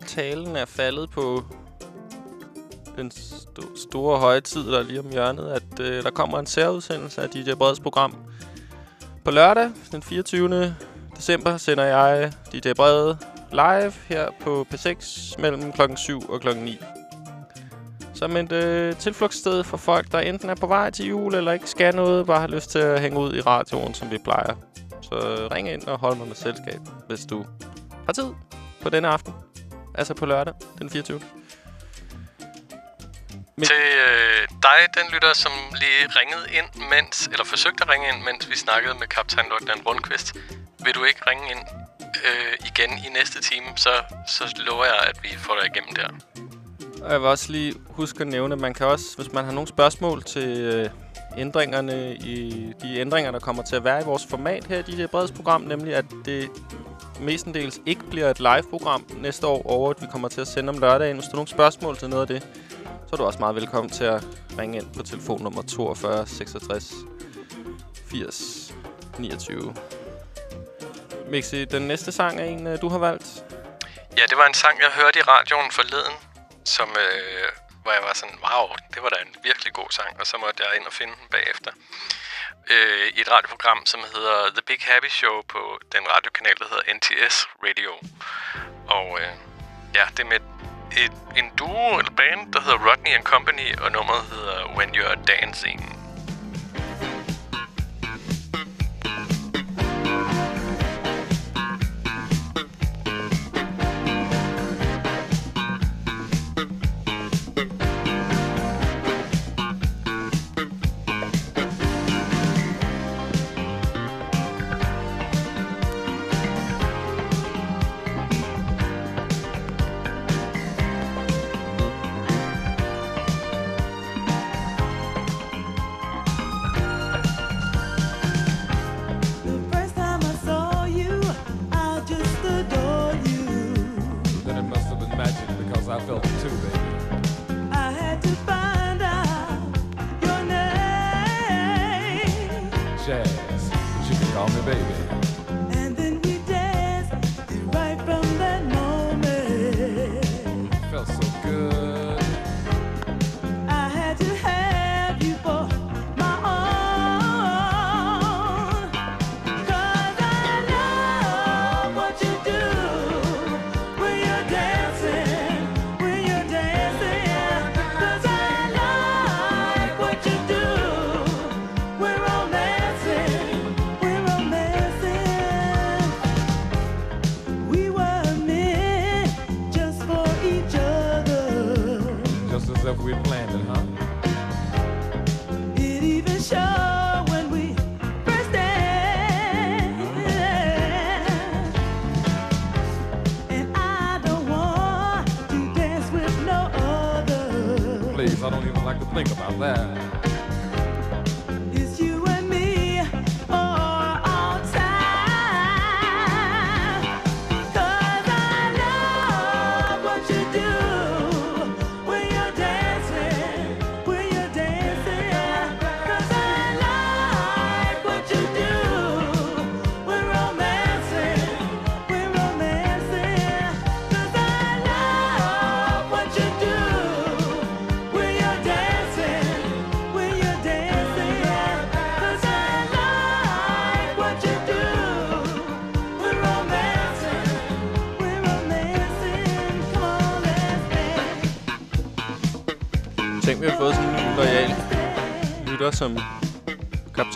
Speaker 2: talen er faldet på den st- store højtid, der er lige om hjørnet, at øh, der kommer en særudsendelse af DJ Breds program. På lørdag, den 24. december, sender jeg DJ Brede live her på P6 mellem klokken 7 og klokken 9. Som et øh, tilflugtssted for folk, der enten er på vej til jul, eller ikke skal noget, bare har lyst til at hænge ud i radioen, som vi plejer. Så ring ind og hold mig med selskab, hvis du har tid på denne aften. Altså på lørdag, den 24. Men-
Speaker 3: Til øh,
Speaker 8: dig, den lytter, som lige ringede ind, mens, eller forsøgte at ringe ind, mens vi snakkede med kaptajn Løjtnant Rundqvist. Vil du ikke ringe ind øh, igen i næste time, så, så lover jeg, at vi får dig igennem der.
Speaker 2: Og jeg vil også lige huske at nævne, at man kan også, hvis man har nogle spørgsmål til øh, ændringerne i de ændringer, der kommer til at være i vores format her i DJ Breds program, nemlig at det mestendels ikke bliver et live-program næste år over, at vi kommer til at sende om lørdagen. Hvis du har nogle spørgsmål til noget af det, så er du også meget velkommen til at ringe ind på telefonnummer 42 66 80 29. Mixi, den næste sang er en, øh, du har valgt.
Speaker 8: Ja, det var en sang, jeg hørte i radioen forleden, som, øh, hvor jeg var sådan, wow, det var da en virkelig god sang, og så måtte jeg ind og finde den bagefter. Øh, I et radioprogram, som hedder The Big Happy Show på den radiokanal, der hedder NTS Radio. Og øh, ja, det er med et, en duo eller band, der hedder Rodney and Company, og nummeret hedder When You're Dancing.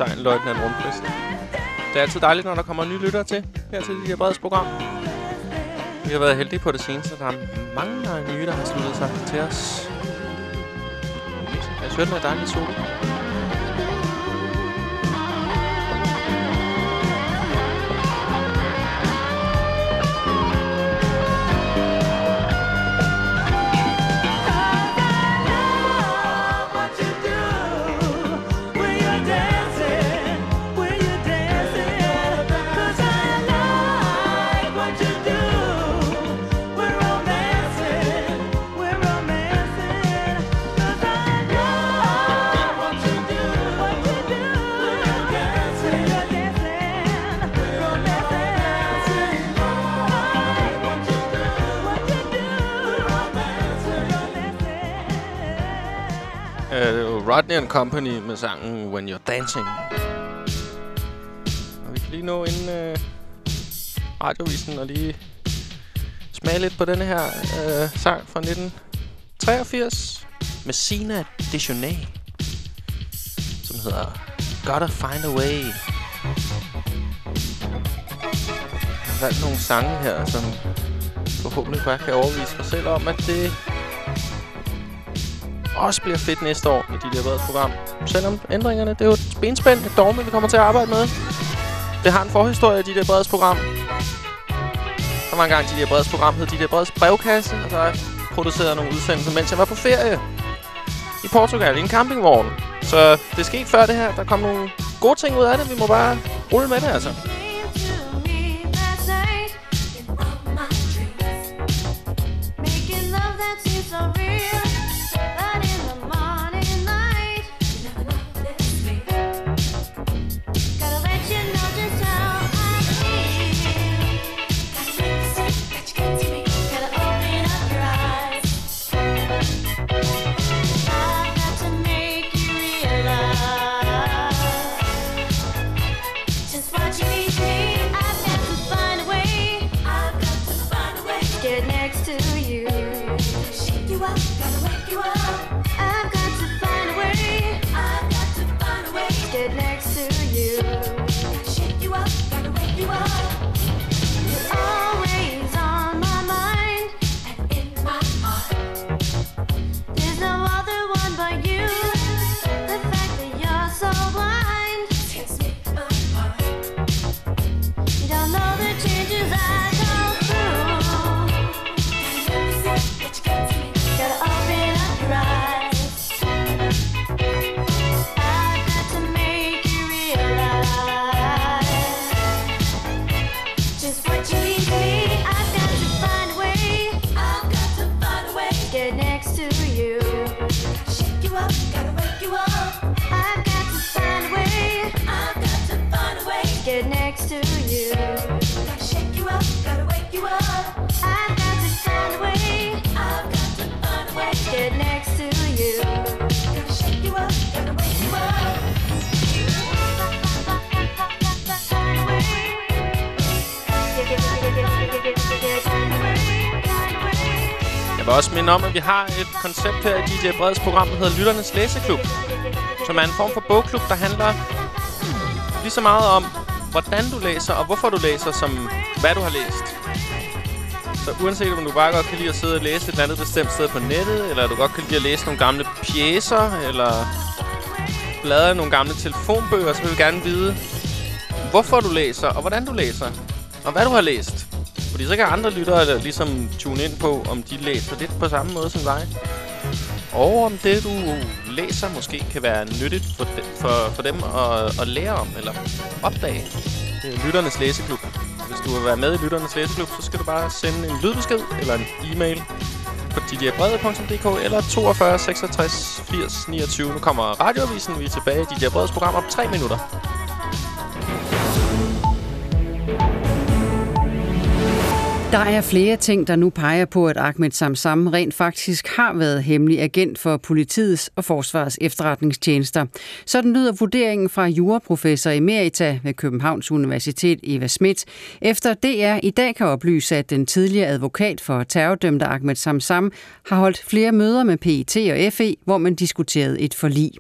Speaker 2: Kaptajn Løjtnant Rundqvist. Det er altid dejligt, når der kommer nye lyttere til her til Lille Breds program. Vi har været heldige på det seneste. Der er mange nye, der har sluttet sig til os. Jeg synes, det er dejlig sol. Rodney and Company med sangen When You're Dancing. Og vi kan lige nå inden øh, radiovisen og lige smage lidt på denne her øh, sang fra 1983 med Sina Deschonay, som hedder Gotta Find a Way. Jeg har valgt nogle sange her, som forhåbentlig bare kan overvise mig selv om, at det også bliver fedt næste år i dit Breds program. Selvom ændringerne, det er jo et benspænd, et dogme, vi kommer til at arbejde med. Det har en forhistorie i dit Breds program. Der var engang dit Breds program, hed dit Breds brevkasse, og der producerede nogle udsendelser, mens jeg var på ferie i Portugal i en campingvogn. Så det skete før det her. Der kom nogle gode ting ud af det. Vi må bare rulle med det, altså. Også minde om, at vi har et koncept her i DJ Breds program, der hedder Lytternes Læseklub. Som er en form for bogklub, der handler lige så meget om, hvordan du læser og hvorfor du læser, som hvad du har læst. Så uanset om du bare godt kan lide at sidde og læse et eller andet bestemt sted på nettet, eller du godt kan lide at læse nogle gamle pjæser, eller bladre i nogle gamle telefonbøger, så vil vi gerne vide, hvorfor du læser, og hvordan du læser, og hvad du har læst. Fordi så kan andre lyttere der ligesom tune ind på, om de læser lidt på samme måde som dig. Og om det, du læser, måske kan være nyttigt for, de, for, for dem at, at lære om, eller opdage. Det er Lytternes Læseklub. Hvis du vil være med i Lytternes Læseklub, så skal du bare sende en lydbesked eller en e-mail på didierbrede.dk eller 42 66 80 29. Nu kommer radioavisen. Vi er tilbage i Didier Bredes program om 3 minutter.
Speaker 9: Der er flere ting, der nu peger på, at Ahmed Samsam rent faktisk har været hemmelig agent for politiets og forsvars efterretningstjenester. Sådan lyder vurderingen fra juraprofessor emerita ved Københavns Universitet Eva Schmidt, efter DR i dag kan oplyse, at den tidligere advokat for terrordømte Ahmed Samsam har holdt flere møder med PET og FE, hvor man diskuterede et forlig.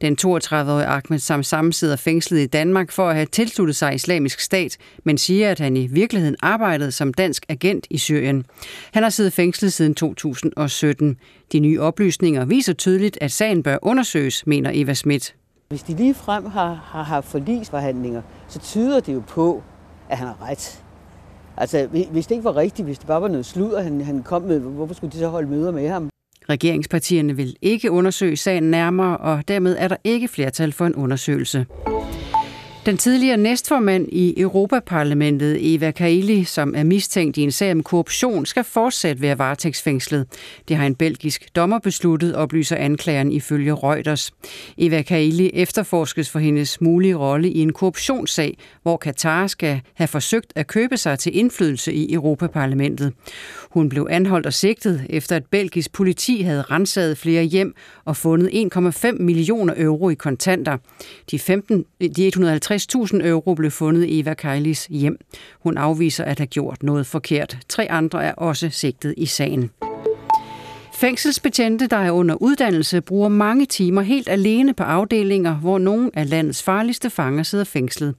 Speaker 9: Den 32-årige Ahmed Samsam sidder fængslet i Danmark for at have tilsluttet sig islamisk stat, men siger, at han i virkeligheden arbejdede som dansk agent i Syrien. Han har siddet fængslet siden 2017. De nye oplysninger viser tydeligt, at sagen bør undersøges, mener Eva Schmidt.
Speaker 10: Hvis de lige frem har, har haft forlisforhandlinger, så tyder det jo på, at han har ret. Altså, hvis det ikke var rigtigt, hvis det bare var noget sludder, han, han kom med, hvorfor skulle de så holde møder med ham?
Speaker 9: Regeringspartierne vil ikke undersøge sagen nærmere, og dermed er der ikke flertal for en undersøgelse. Den tidligere næstformand i Europaparlamentet, Eva Kaili, som er mistænkt i en sag om korruption, skal fortsat være varetægtsfængslet. Det har en belgisk dommer besluttet, oplyser anklageren ifølge Reuters. Eva Kaili efterforskes for hendes mulige rolle i en korruptionssag, hvor Katar skal have forsøgt at købe sig til indflydelse i Europaparlamentet. Hun blev anholdt og sigtet, efter at belgisk politi havde renset flere hjem og fundet 1,5 millioner euro i kontanter. De, 15, de 150.000 euro blev fundet i Eva Kailis hjem. Hun afviser at have gjort noget forkert. Tre andre er også sigtet i sagen. Fængselsbetjente, der er under uddannelse, bruger mange timer helt alene på afdelinger, hvor nogle af landets farligste fanger sidder fængslet.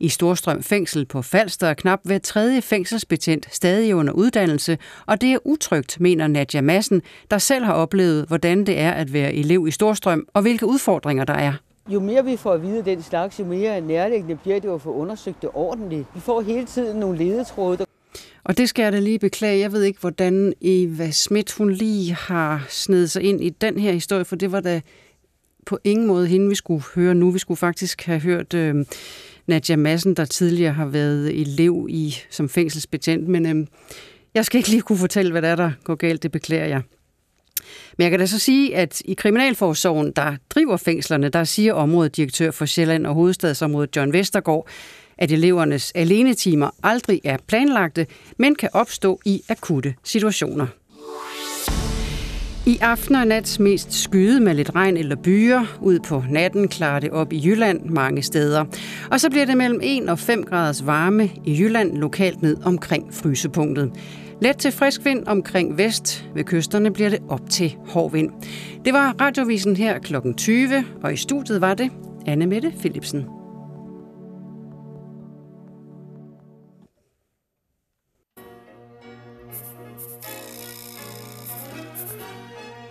Speaker 9: I Storstrøm Fængsel på Falster er knap hver tredje fængselsbetjent stadig under uddannelse, og det er utrygt, mener Nadja Madsen, der selv har oplevet, hvordan det er at være elev i Storstrøm, og hvilke udfordringer der er.
Speaker 10: Jo mere vi får at vide den slags, jo mere nærliggende bliver det at få undersøgt det ordentligt. Vi får hele tiden nogle ledetråde, der
Speaker 9: og det skal jeg da lige beklage. Jeg ved ikke, hvordan Eva Schmidt hun lige har snedet sig ind i den her historie, for det var da på ingen måde hende, vi skulle høre nu. Vi skulle faktisk have hørt øh, Nadja Madsen, der tidligere har været elev i som fængselsbetjent, men øh, jeg skal ikke lige kunne fortælle, hvad der er, der går galt. Det beklager jeg. Men jeg kan da så sige, at i Kriminalforsorgen, der driver fængslerne, der siger områdedirektør for Sjælland og hovedstadsområdet John Vestergaard, at elevernes alenetimer aldrig er planlagte, men kan opstå i akutte situationer. I aften og nat mest skyde med lidt regn eller byer. Ud på natten klarer det op i Jylland mange steder. Og så bliver det mellem 1 og 5 graders varme i Jylland lokalt ned omkring frysepunktet. Let til frisk vind omkring vest. Ved kysterne bliver det op til hård vind. Det var radiovisen her kl. 20, og i studiet var det Anne Mette Philipsen.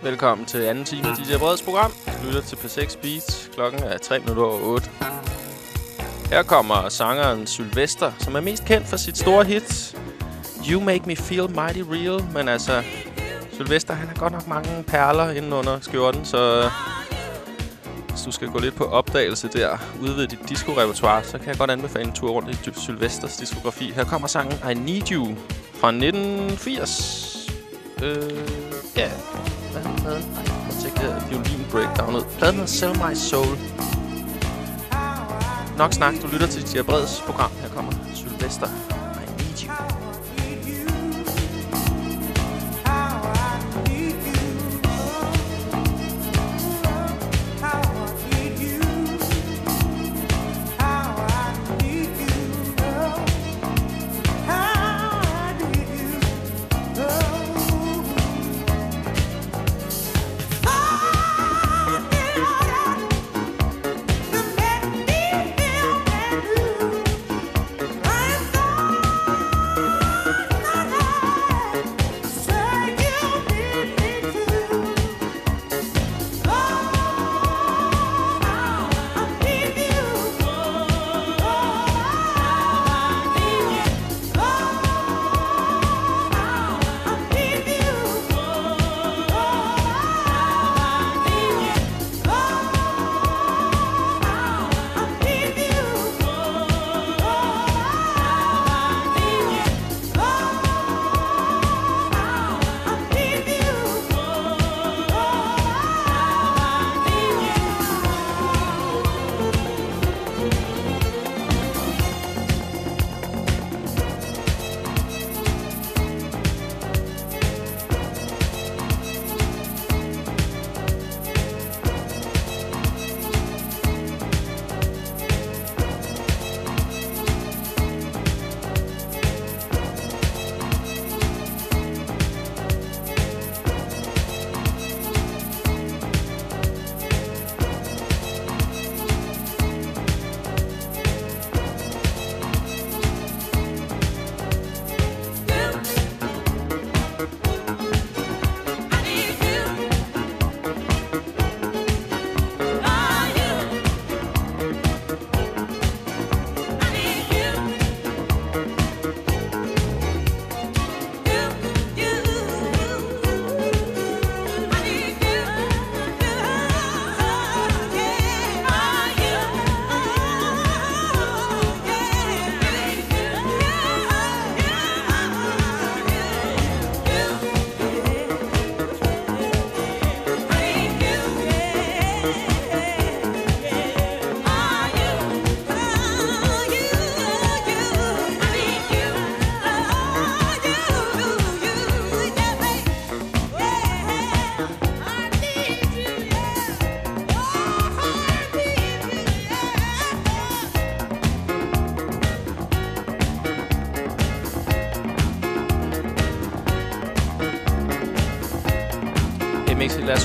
Speaker 2: Velkommen til anden time af DJ Breds program. Du lytter til P6 Beats. Klokken er 3 minutter over 8. Her kommer sangeren Sylvester, som er mest kendt for sit store hit You Make Me Feel Mighty Real. Men altså, Sylvester, han har godt nok mange perler inden under skjorten, så hvis du skal gå lidt på opdagelse der, udvide dit disco-repertoire, så kan jeg godt anbefale en tur rundt i Sylvesters diskografi. Her kommer sangen I Need You fra 1980. Øh, ja, har pladen? Ej, tjekke det her violin breakdown ud. Pladen hedder Sell My Soul. Nok snak, du lytter til Tia Breds program. Her kommer Sylvester.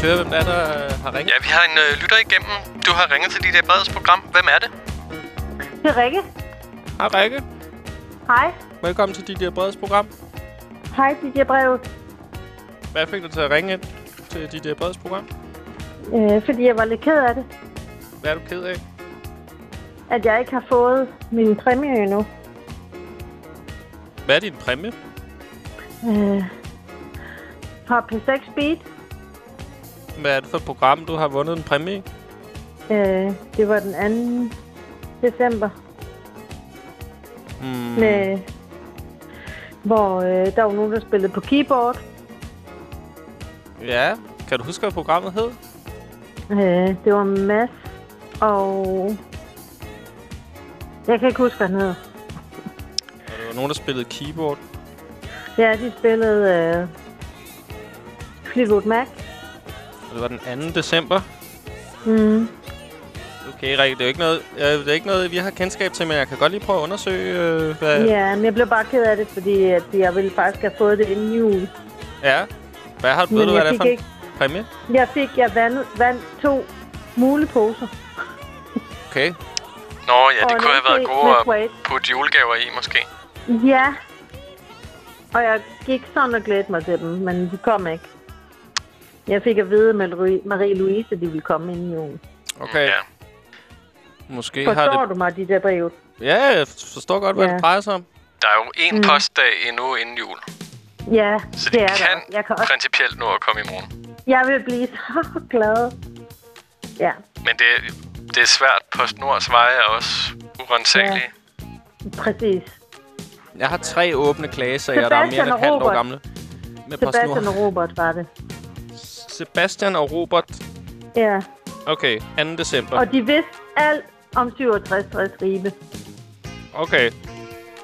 Speaker 2: Høre, hvem der, er, der øh, har ringet.
Speaker 3: Ja, vi har en øh, lytter igennem. Du har ringet til dit Breds program. Hvem er det?
Speaker 11: Det er Rikke.
Speaker 2: Hej, Rikke.
Speaker 11: Hej.
Speaker 2: Velkommen til dit uh, breds program.
Speaker 11: Hej, DJ Brev.
Speaker 2: Hvad fik du til at ringe ind til dit breds program?
Speaker 11: Øh, fordi jeg var lidt ked af det.
Speaker 2: Hvad er du ked af?
Speaker 11: At jeg ikke har fået min præmie endnu.
Speaker 2: Hvad er din præmie?
Speaker 11: Øh, fra P6 Beat.
Speaker 2: Hvad er det for et program, du har vundet en præmie?
Speaker 11: Øh, det var den 2. december.
Speaker 2: Hmm.
Speaker 11: Med, hvor øh, der var nogen, der spillede på keyboard.
Speaker 2: Ja. Kan du huske, hvad programmet hed?
Speaker 11: Øh, det var Mads og... Jeg kan ikke huske, hvad han hedder.
Speaker 2: Og der var nogen, der spillede keyboard.
Speaker 11: Ja, de spillede øh, Fleetwood Mac.
Speaker 2: Det var den 2. december.
Speaker 11: Mm.
Speaker 2: Okay, Rikke, det er jo ikke noget, øh, det er ikke noget, vi har kendskab til, men jeg kan godt lige prøve at undersøge, øh, hvad...
Speaker 11: Ja, men jeg blev bare ked af det, fordi at jeg ville faktisk have fået det inden jul.
Speaker 2: ja. Hvad har du, ved du, hvad
Speaker 11: jeg
Speaker 2: det er
Speaker 11: fik
Speaker 2: for en
Speaker 11: ikke-
Speaker 2: præmie?
Speaker 11: Jeg fik, jeg vandt, vandt to muleposer.
Speaker 2: Okay.
Speaker 3: Nå ja,
Speaker 11: Og
Speaker 3: det kunne have været gode at putte julegaver i, måske.
Speaker 11: Ja. Og jeg gik sådan og glædte mig til dem, men de kom ikke. Jeg fik at vide med Marie- Marie-Louise, at de ville komme inden jul.
Speaker 2: Okay.
Speaker 3: Ja.
Speaker 2: Måske har
Speaker 11: Forstår
Speaker 2: det...
Speaker 11: du mig, de der brev?
Speaker 2: Ja, jeg forstår godt, hvad
Speaker 11: Ja.
Speaker 2: det drejer sig om.
Speaker 3: Der er jo en
Speaker 11: Mm.
Speaker 3: postdag endnu inden jul.
Speaker 11: Ja,
Speaker 3: Så
Speaker 11: det
Speaker 3: det
Speaker 11: er
Speaker 3: kan
Speaker 11: der. Jeg kan også.
Speaker 3: principielt nå at komme i morgen.
Speaker 11: Jeg vil blive så glad. Ja,
Speaker 3: Men det, det er svært. PostNords veje er også urensagelige.
Speaker 11: præcis.
Speaker 2: Jeg har tre åbne klagesager, der er mere end et halvt år gamle. Med
Speaker 11: Sebastian
Speaker 2: PostNord.
Speaker 11: og Robert var det.
Speaker 2: Sebastian og Robert.
Speaker 11: Ja,
Speaker 2: Okay, 2. december.
Speaker 11: og de vidste alt om 67 Ribe.
Speaker 2: Okay.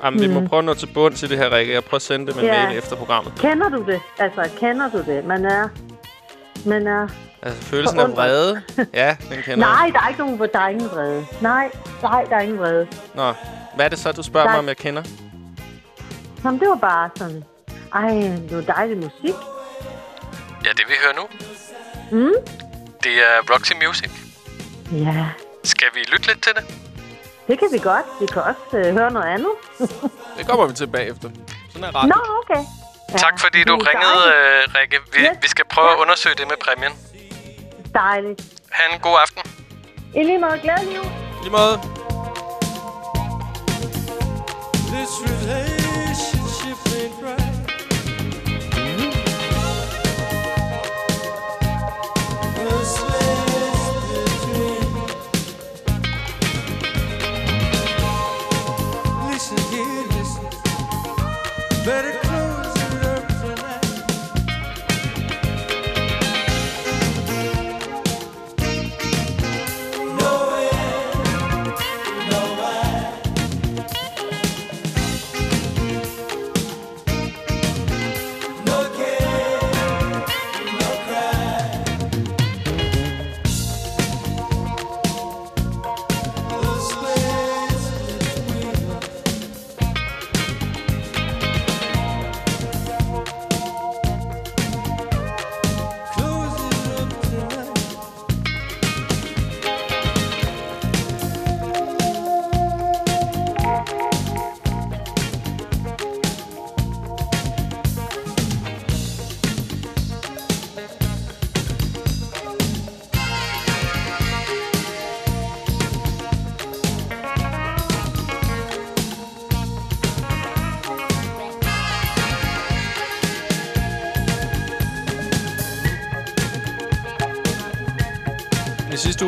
Speaker 2: Jamen, vi må
Speaker 11: Mhm.
Speaker 2: prøve at nå til bund til det her, Rikke. Jeg prøver at sende det med
Speaker 11: Ja.
Speaker 2: mail efter programmet.
Speaker 11: Kender du det? Altså, kender du det? Man er... Man er...
Speaker 2: Altså, følelsen af vrede. *laughs* Ja, den kender
Speaker 11: Nej,
Speaker 2: jeg.
Speaker 11: der er ikke nogen, hvor der er ingen vrede. Nej, nej, der er ingen vrede.
Speaker 2: Nå, hvad er det så, du spørger
Speaker 11: Der-
Speaker 2: mig, om jeg kender?
Speaker 11: Jamen, det var bare sådan... Ej, det var dejlig musik.
Speaker 3: Ja, det vi hører nu,
Speaker 11: Mm?
Speaker 3: det er Roxy Music.
Speaker 11: Ja,
Speaker 3: Skal vi lytte lidt til det?
Speaker 11: det kan vi godt. Vi kan også øh, høre noget andet. *laughs*
Speaker 2: Det kommer vi til bagefter. Sådan er radio.
Speaker 11: Nå, okay. Ja,
Speaker 3: Tak fordi du ringede, øh, Rikke. Vi,
Speaker 11: Ja.
Speaker 3: vi skal prøve at undersøge det med præmien.
Speaker 11: Dejligt.
Speaker 3: Ha' en god aften.
Speaker 11: I lige måde, glædelig jul.
Speaker 2: Lige måde.
Speaker 8: This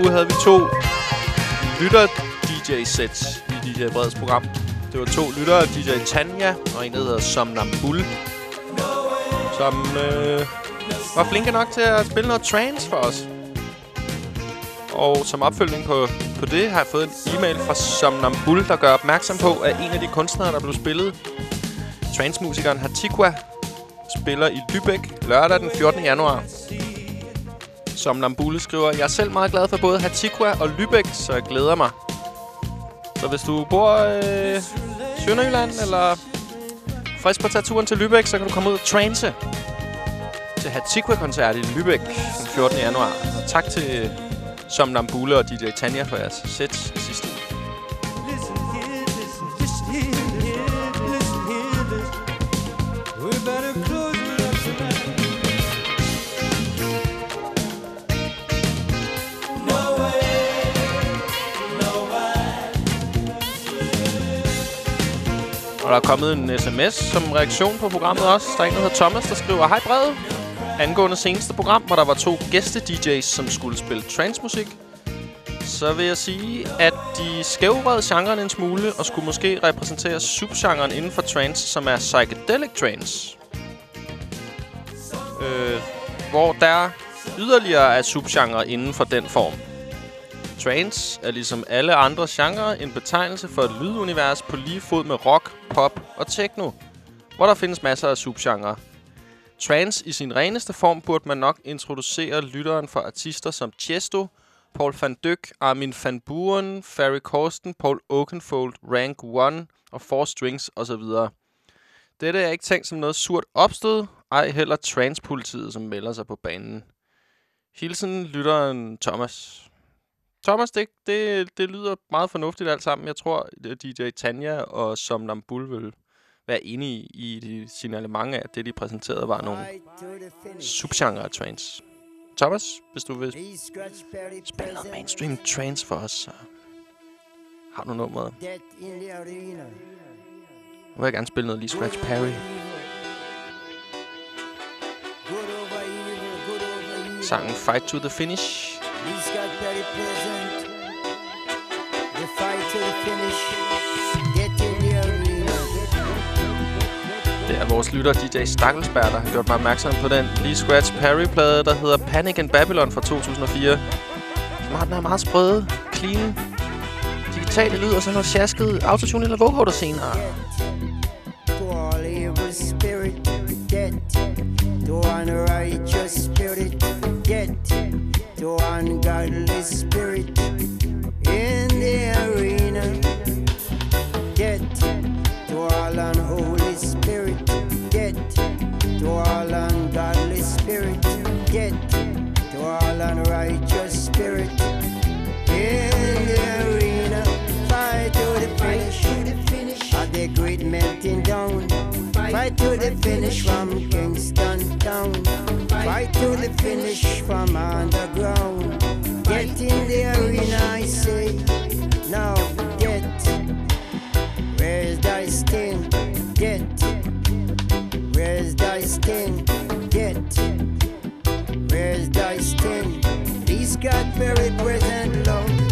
Speaker 2: uge havde vi to lytter-DJ-sets i DJ Breds program. Det var to lyttere, DJ Tanja og en, der hedder Somnambul, som øh, var flinke nok til at spille noget trance for os. Og som opfølgning på, på det har jeg fået en e-mail fra Somnambul, der gør opmærksom på, at en af de kunstnere, der blev spillet, transmusikeren Hatikwa, spiller i Lübeck lørdag den 14. januar. Som Nambule skriver, jeg er selv meget glad for både Hatikwa og Lübeck, så jeg glæder mig. Så hvis du bor øh, i Sønderjylland, eller frisk på at tage turen til Lübeck, så kan du komme ud og trance. til Hatikwa-koncert i Lübeck den 14. januar. Og tak til øh, Som Somnambule og DJ Tanja for jeres sæt der er kommet en sms som reaktion på programmet også. Der er en, der hedder Thomas, der skriver, Hej brevet. Angående seneste program, hvor der var to gæste-DJ's, som skulle spille transmusik, så vil jeg sige, at de skævrede genren en smule, og skulle måske repræsentere subgenren inden for trance, som er psychedelic trance. Øh, hvor der yderligere er subgenre inden for den form. Trance er ligesom alle andre genrer en betegnelse for et lydunivers på lige fod med rock, pop og techno, hvor der findes masser af subgenrer. Trance i sin reneste form burde man nok introducere lytteren for artister som Chesto, Paul van Dyk, Armin van Buren, Ferry Corsten, Paul Oakenfold, Rank One og Four Strings osv. Dette er ikke tænkt som noget surt opstød, ej heller transpolitiet, som melder sig på banen. Hilsen lytteren Thomas. Thomas, det, det, det lyder meget fornuftigt alt sammen. Jeg tror, øh, DJ Tanja og Somnambul vil være enige i det signalement af, at det, de præsenterede, var nogle subgenre af trance. Thomas, hvis du vil spille noget mainstream trance for os, så har du nummeret. Nu vil jeg gerne spille noget lige Scratch Perry. Sangen Fight to the Finish.
Speaker 12: Lee Scott Perry present. The fight to the finish. Get in the arena.
Speaker 2: Det er vores lytter, DJ Stakkelsberg, der har gjort mig opmærksom på den Lee Scratch Perry-plade, der hedder Panic in Babylon fra 2004. Som har den her meget sprøde, clean, digitale lyd og sådan noget sjasket autotune eller vocoder senere.
Speaker 12: Spirit, dead. To unrighteous spirit, dead. To ungodly spirit in the arena, Get To all unholy spirit, Get To all ungodly spirit, Get To all unrighteous spirit in the arena, fight to the finish. At the great melting down, fight to the finish from Kingston town. Fight to the finish from underground. Get in the arena, I say. Now get. Where's thy sting? Get. Where's thy sting? Get. Where's thy sting? Please God very present, Lord.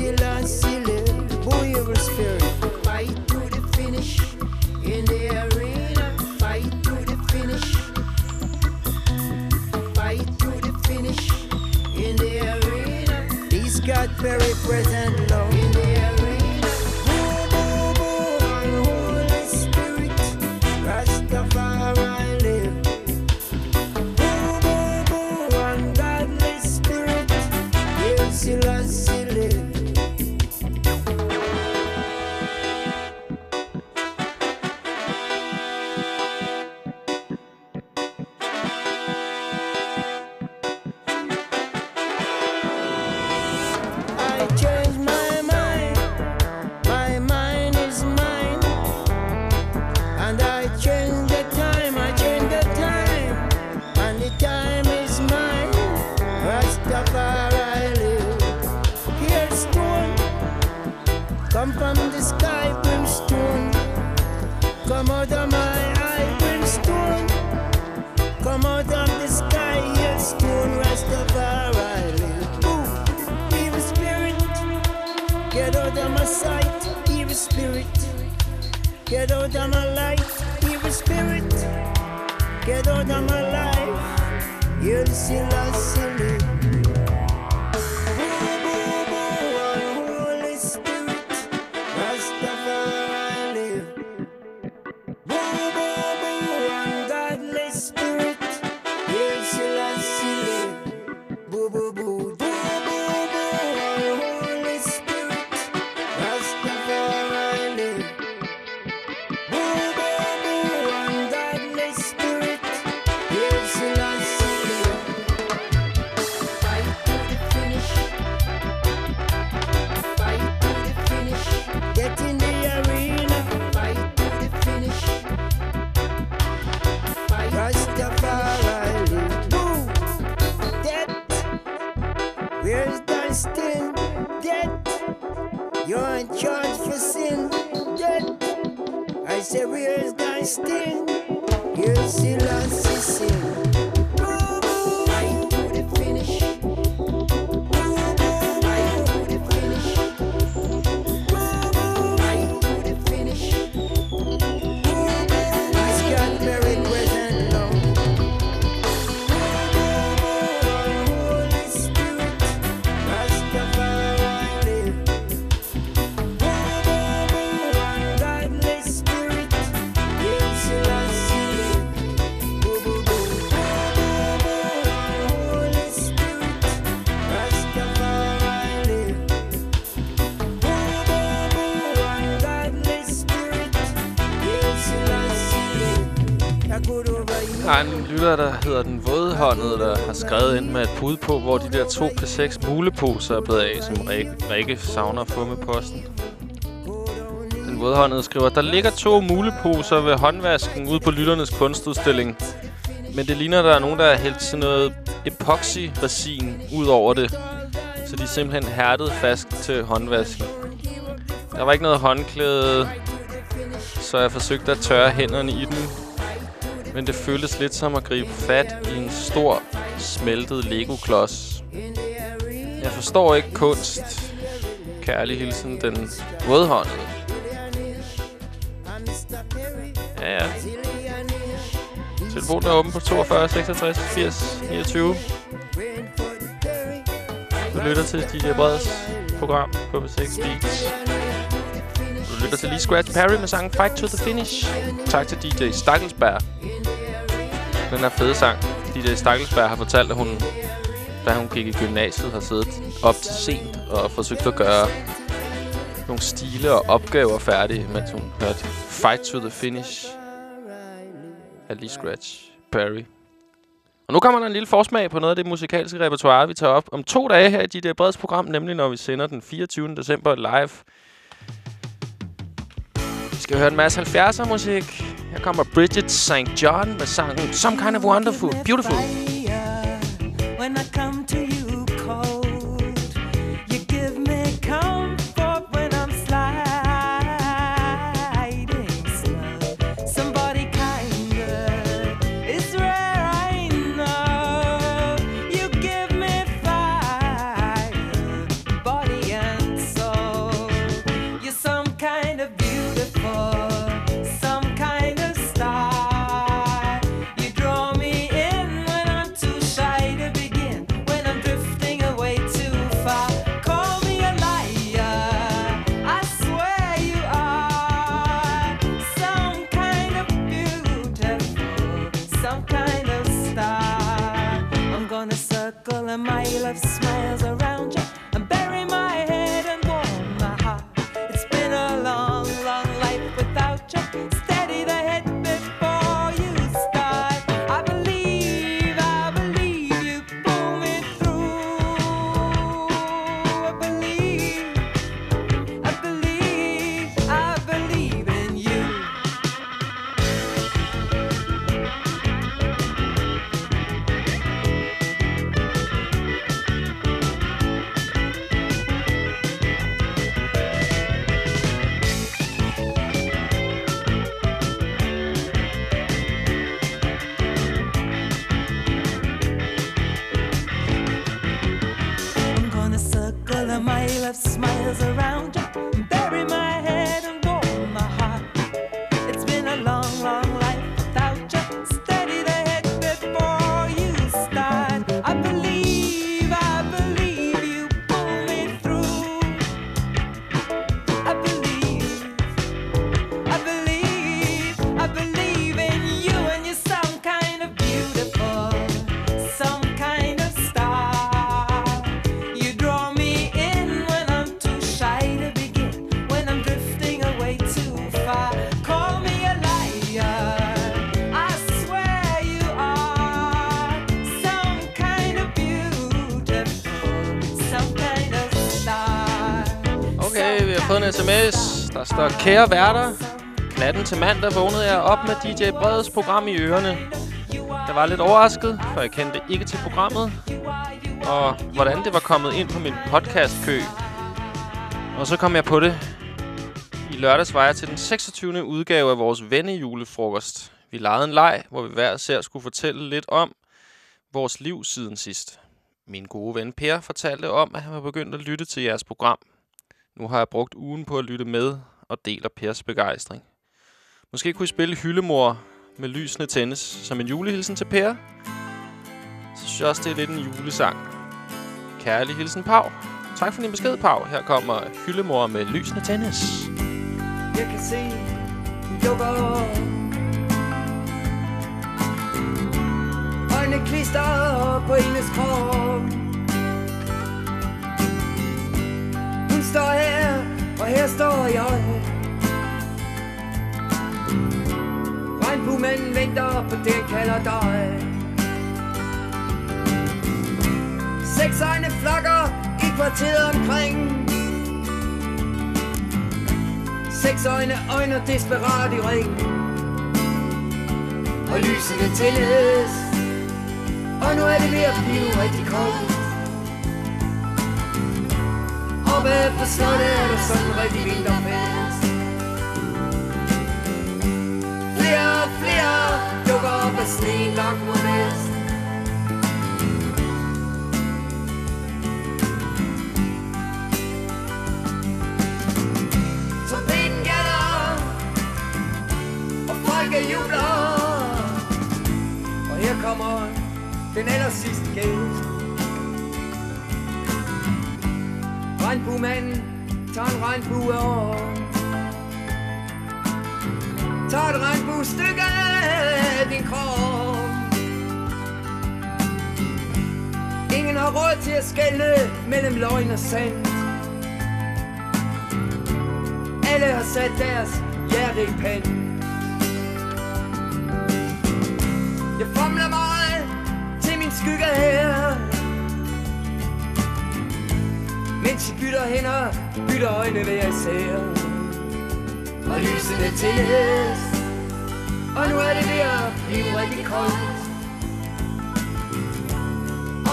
Speaker 12: Selassie live. Boo, evil spirit, fight to the finish. In the arena, fight to the finish. Fight to the finish. In the arena, he's got very present love.
Speaker 2: Lytter, der hedder Den Vådhåndede, der har skrevet ind med et bud på, hvor de der to P6 muleposer er blevet af, som Rikke, Rikke savner at få med posten. Den Vådhåndede skriver, der ligger to muleposer ved håndvasken ude på lytternes kunstudstilling. Men det ligner, der er nogen, der har hældt sådan noget epoxy-resin ud over det. Så de er simpelthen hærdet fast til håndvasken. Der var ikke noget håndklæde, så jeg forsøgte at tørre hænderne i dem men det føltes lidt som at gribe fat i en stor, smeltet Lego-klods. Jeg forstår ikke kunst. Kærlig hilsen, den vådhåndede. Ja, ja. Telefonen er åben på 42 66 80 29. Du lytter til DJ Breds program på B6 Beats. Du lytter til lige Scratch Perry med sangen Fight to the Finish. Tak til DJ Stakkelsberg. Den her fede sang. DJ Stakkelsberg har fortalt, at hun, da hun gik i gymnasiet, har siddet op til sent og forsøgt at gøre nogle stile og opgaver færdige, mens hun hørte Fight to the Finish af lige Scratch Perry. Og nu kommer der en lille forsmag på noget af det musikalske repertoire, vi tager op om to dage her i DJ Breds program, nemlig når vi sender den 24. december live. Vi skal høre en masse 70'er musik. Her kommer Bridget St. John med sangen Some Kind of Wonderful, Beautiful.
Speaker 8: When I come to you circles around.
Speaker 2: Sms. Der står, kære værter. Natten til mandag vågnede jeg op med DJ Breds program i ørerne. Jeg var lidt overrasket, for jeg kendte ikke til programmet. Og hvordan det var kommet ind på min podcastkø. Og så kom jeg på det. I lørdags var jeg til den 26. udgave af vores vennejulefrokost. Vi legede en leg, hvor vi hver ser skulle fortælle lidt om vores liv siden sidst. Min gode ven Per fortalte om, at han var begyndt at lytte til jeres program. Nu har jeg brugt ugen på at lytte med og deler Pers begejstring. Måske kunne I spille Hyldemor med lysende tennis som en julehilsen til Per? Så synes jeg også, det er lidt en julesang. Kærlig hilsen, Pau. Tak for din besked, Pau. Her kommer Hyldemor med lysende tennis.
Speaker 13: Jeg kan se, hun dukker op. Øjne klister på hendes krop. Står her, og her står jeg. Regnbuemanden venter på det, kalder dig. Seks egne flakker i kvarteret omkring. Seks øjne øjner desperat i ring Og lysene tændes Og nu er det ved at blive rigtig koldt Oppe på slottet er der sådan en rigtig vinterfest Flere og flere dukker op af sneen nok mod vest. Trompeten gælder Og folket jubler. Og her kommer den aller sidste gæst. Regnbuemanden tager en regnbue over Tager et regnbuestykke af din krop Ingen har råd til at skælde mellem løgn og sand. alle har sat deres hjerte i panden. Jeg famler mig til min skygge her. Mens I bytter hænder, bytter øjne ved jeg ser. Og lysene tændes. Og nu er det ved at blive rigtig koldt.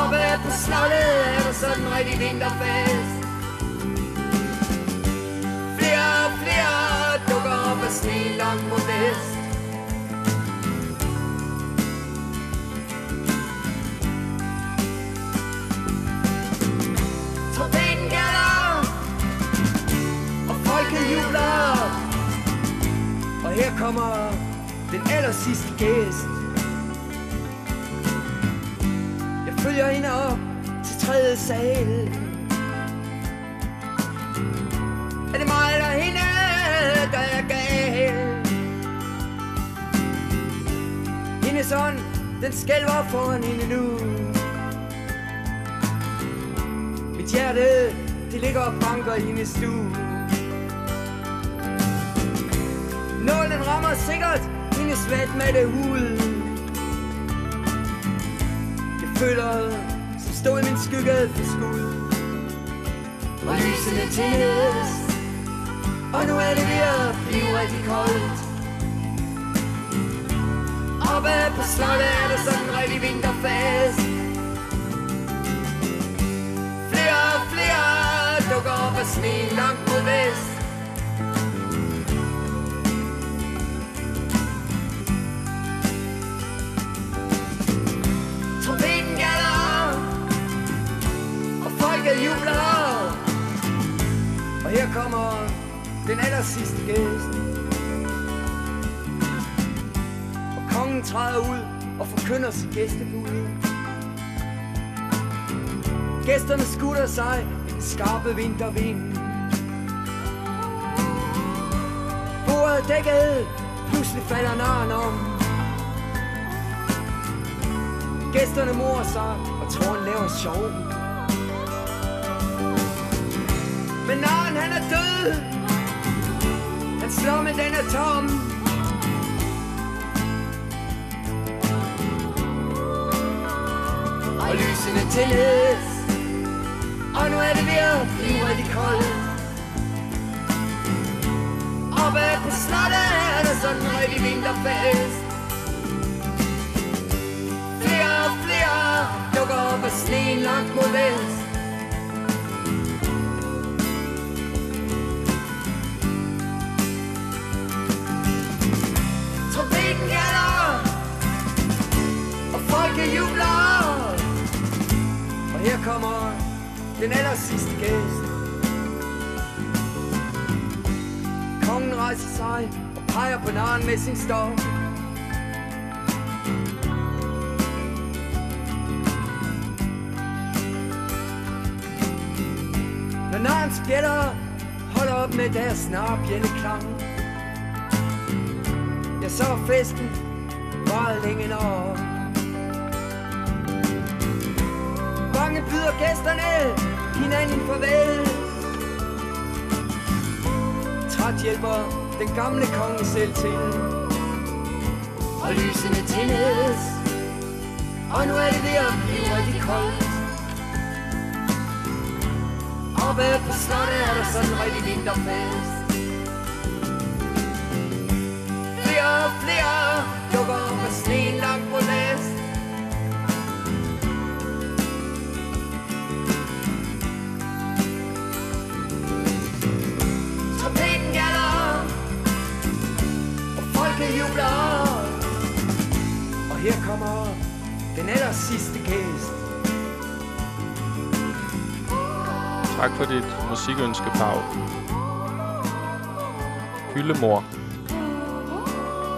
Speaker 13: Oppe på slottet er der sådan en rigtig vinterfest. Flere og flere dukker op af sne langt mod vest. Og. Og her kommer den aller sidste gæst. Jeg følger hende op til tredje sal. Er det mig eller hende, der er gal? Hendes ånd, den skælver foran hende nu. Mit hjerte, det ligger og banker i hendes stue. Nålen rammer sikkert min svæt med det hud. Jeg føler, som stod min skygge for skud. Og lysene tændes og nu er det ved at blive rigtig koldt Oppe på slottet er der sådan en rigtig vinterfest Flere og flere dukker op af sne langt mod vest Og her kommer den aller sidste gæst. Og kongen træder ud og forkynder sit gæstebud. Gæsterne skutter sig i den skarpe vintervind. Bordet dækket, pludselig falder naren om. Gæsterne morer sig og tror, han laver sjov. Men naren han er død, han slår med den er tom. Og lysene tændes Og nu er det ved at blive rigtig koldt. Oppe på slottet er der sådan en rigtig vinterfest Flere og flere dukker op af sneen langt mod vest. Kommer den aller sidste gæst. Kongen rejser sig og peger på naren med sin stok. Når narens bjæller holder op med deres snarbjælleklang Ja, så er festen meget længe nok gange byder gæsterne. Hinanden farvel. Træt hjælper den gamle konge selv til. Og lysene tændes Og nu er det ved at blive rigtig koldt. Oppe på slottet er der sådan en rigtig vinterfest. Flere flere jubler Og her kommer den aller sidste gæst
Speaker 2: Tak for dit musikønske, Pau. Hyldemor.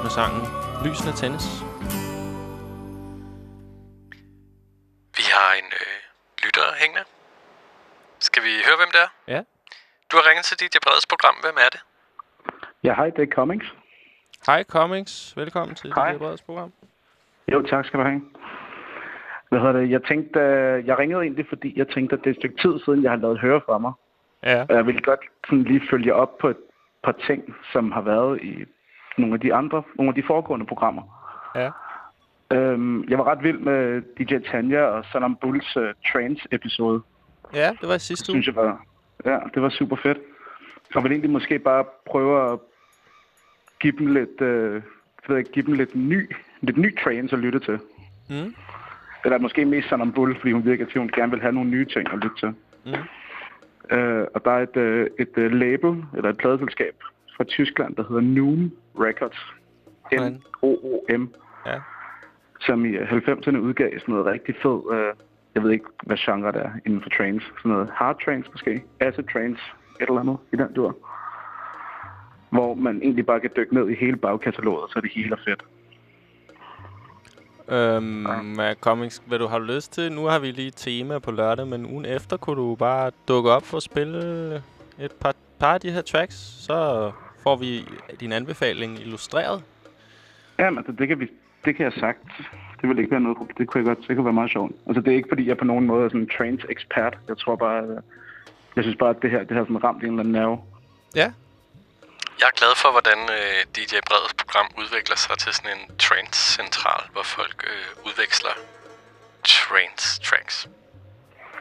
Speaker 2: Med sangen Lysene tændes.
Speaker 3: Vi har en øh, lytter hængende. Skal vi høre, hvem det er?
Speaker 2: Ja.
Speaker 3: Du har ringet til DJ Breds program. Hvem er det?
Speaker 14: Ja, hej, det er Cummings.
Speaker 2: Hej Comics. Velkommen til
Speaker 14: Hej.
Speaker 2: det Breds program.
Speaker 14: Jo, tak skal du have. Hvad hedder det? Jeg tænkte, øh, jeg ringede egentlig, fordi jeg tænkte, at det er et stykke tid siden, jeg har lavet høre fra mig.
Speaker 2: Ja.
Speaker 14: Og jeg ville godt sådan lige følge op på et par ting, som har været i nogle af de andre, nogle af de foregående programmer.
Speaker 2: Ja.
Speaker 14: Øhm, jeg var ret vild med DJ Tanja og Salam Bulls uh, Trance-episode.
Speaker 2: Ja, det var sidste uge.
Speaker 14: synes jeg var, ja, det var super fedt. Og vil egentlig måske bare prøve at give dem lidt, øh, jeg ved ikke, give dem lidt ny, lidt ny trance at lytte til.
Speaker 2: Mm.
Speaker 14: Eller måske mest Salam Bull, fordi hun virker til, at hun gerne vil have nogle nye ting at lytte til.
Speaker 2: Mm.
Speaker 14: Øh, og der er et, øh, et øh, label, eller et pladeselskab fra Tyskland, der hedder Noom Records. N-O-O-M.
Speaker 2: Ja.
Speaker 14: Som i øh, 90'erne udgav sådan noget rigtig fed, øh, jeg ved ikke, hvad genre det er inden for trance. Sådan noget hard trance måske, acid trance, et eller andet i den dur. Hvor man egentlig bare kan dykke ned i hele bagkataloget, så det hele er fedt.
Speaker 2: Øhm, ja. Comics, hvad du har lyst til? Nu har vi lige tema på lørdag, men ugen efter kunne du bare dukke op at spille et par, par af de her tracks. Så får vi din anbefaling illustreret.
Speaker 14: Ja, men det, det, kan vi, det kan jeg sagt. Det vil ikke være noget. Det kunne jeg godt. Det kunne være meget sjovt. Altså, det er ikke fordi, jeg på nogen måde er sådan en trance-ekspert. Jeg tror bare, at, jeg synes bare, at det her, det har sådan ramt en eller anden nerve.
Speaker 2: Ja.
Speaker 3: Jeg er glad for, hvordan øh, DJ Breds program udvikler sig til sådan en trance-central, hvor folk øh, udveksler trance-tracks.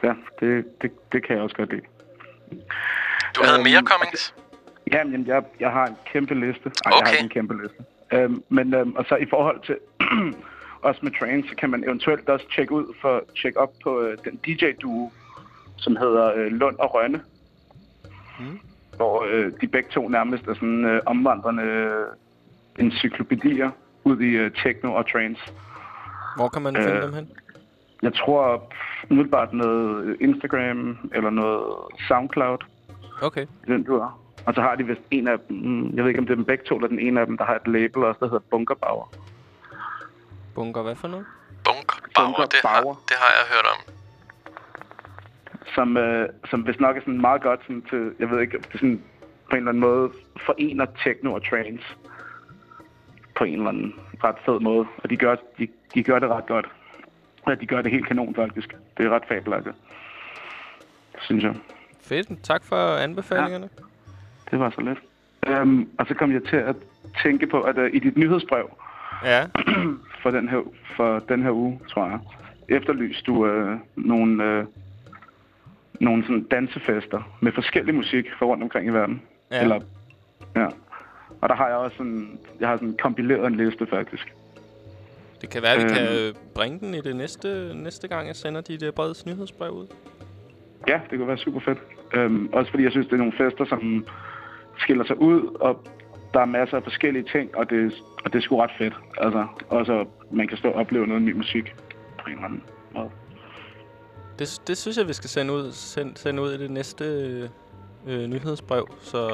Speaker 14: Ja, det, det, det kan jeg også godt lide.
Speaker 3: Du havde
Speaker 14: Øhm,
Speaker 3: mere Cummings?
Speaker 14: Ja, men jeg, jeg har en kæmpe liste. Ej, jeg har
Speaker 3: Okay.
Speaker 14: ikke en kæmpe liste. Øhm, men øhm, og så i forhold til *clears throat* også med trance, så kan man eventuelt også tjekke ud for tjekke op på øh, den DJ-duo, som hedder øh, Lund og Rønne.
Speaker 2: Mm.
Speaker 14: Hvor øh, de begge to nærmest er sådan øh, omvandrende øh, encyklopædier ud i øh, techno og trance.
Speaker 2: Hvor kan man finde
Speaker 14: Øh,
Speaker 2: dem hen?
Speaker 14: Jeg tror umiddelbart noget Instagram eller noget SoundCloud.
Speaker 2: Okay.
Speaker 14: Den du er. Og så har de vist en af dem, jeg ved ikke om det er dem begge to, eller den ene af dem, der har et label også, der hedder Bunkerbauer.
Speaker 2: Bunker, hvad for noget?
Speaker 3: Bauer, det har, det har jeg hørt om.
Speaker 14: Som, øh, som vist nok er sådan meget godt sådan til, jeg ved ikke, det sådan på en eller anden måde forener techno og trance på en eller anden ret fed måde. Og de gør, de, de gør det ret godt. Ja, de gør det helt kanon faktisk. Det er ret fabelagtigt. Synes jeg.
Speaker 2: Fedt. Tak for anbefalingerne.
Speaker 14: Det var så lidt. Øhm, og så kom jeg til at tænke på, at uh, i dit nyhedsbrev
Speaker 2: Ja. *clears throat*
Speaker 14: for, den her, for den her uge, tror jeg, efterlyste du uh, nogle, uh, nogle sådan dansefester med forskellig musik fra rundt omkring i verden.
Speaker 2: Ja.
Speaker 14: Eller, ja. Og der har jeg også sådan, jeg har sådan kompileret en liste faktisk.
Speaker 2: Det kan være, at vi
Speaker 14: Øhm.
Speaker 2: kan bringe den i det næste, næste gang, jeg sender de der breds nyhedsbrev ud.
Speaker 14: Ja, det kunne være super fedt. Øhm, også fordi jeg synes, det er nogle fester, som skiller sig ud, og der er masser af forskellige ting, og det, og det er sgu ret fedt. Altså, også man kan stå og opleve noget ny musik på en eller anden måde.
Speaker 2: Det, det synes jeg, vi skal sende ud, send, sende ud i det næste øh, nyhedsbrev. Så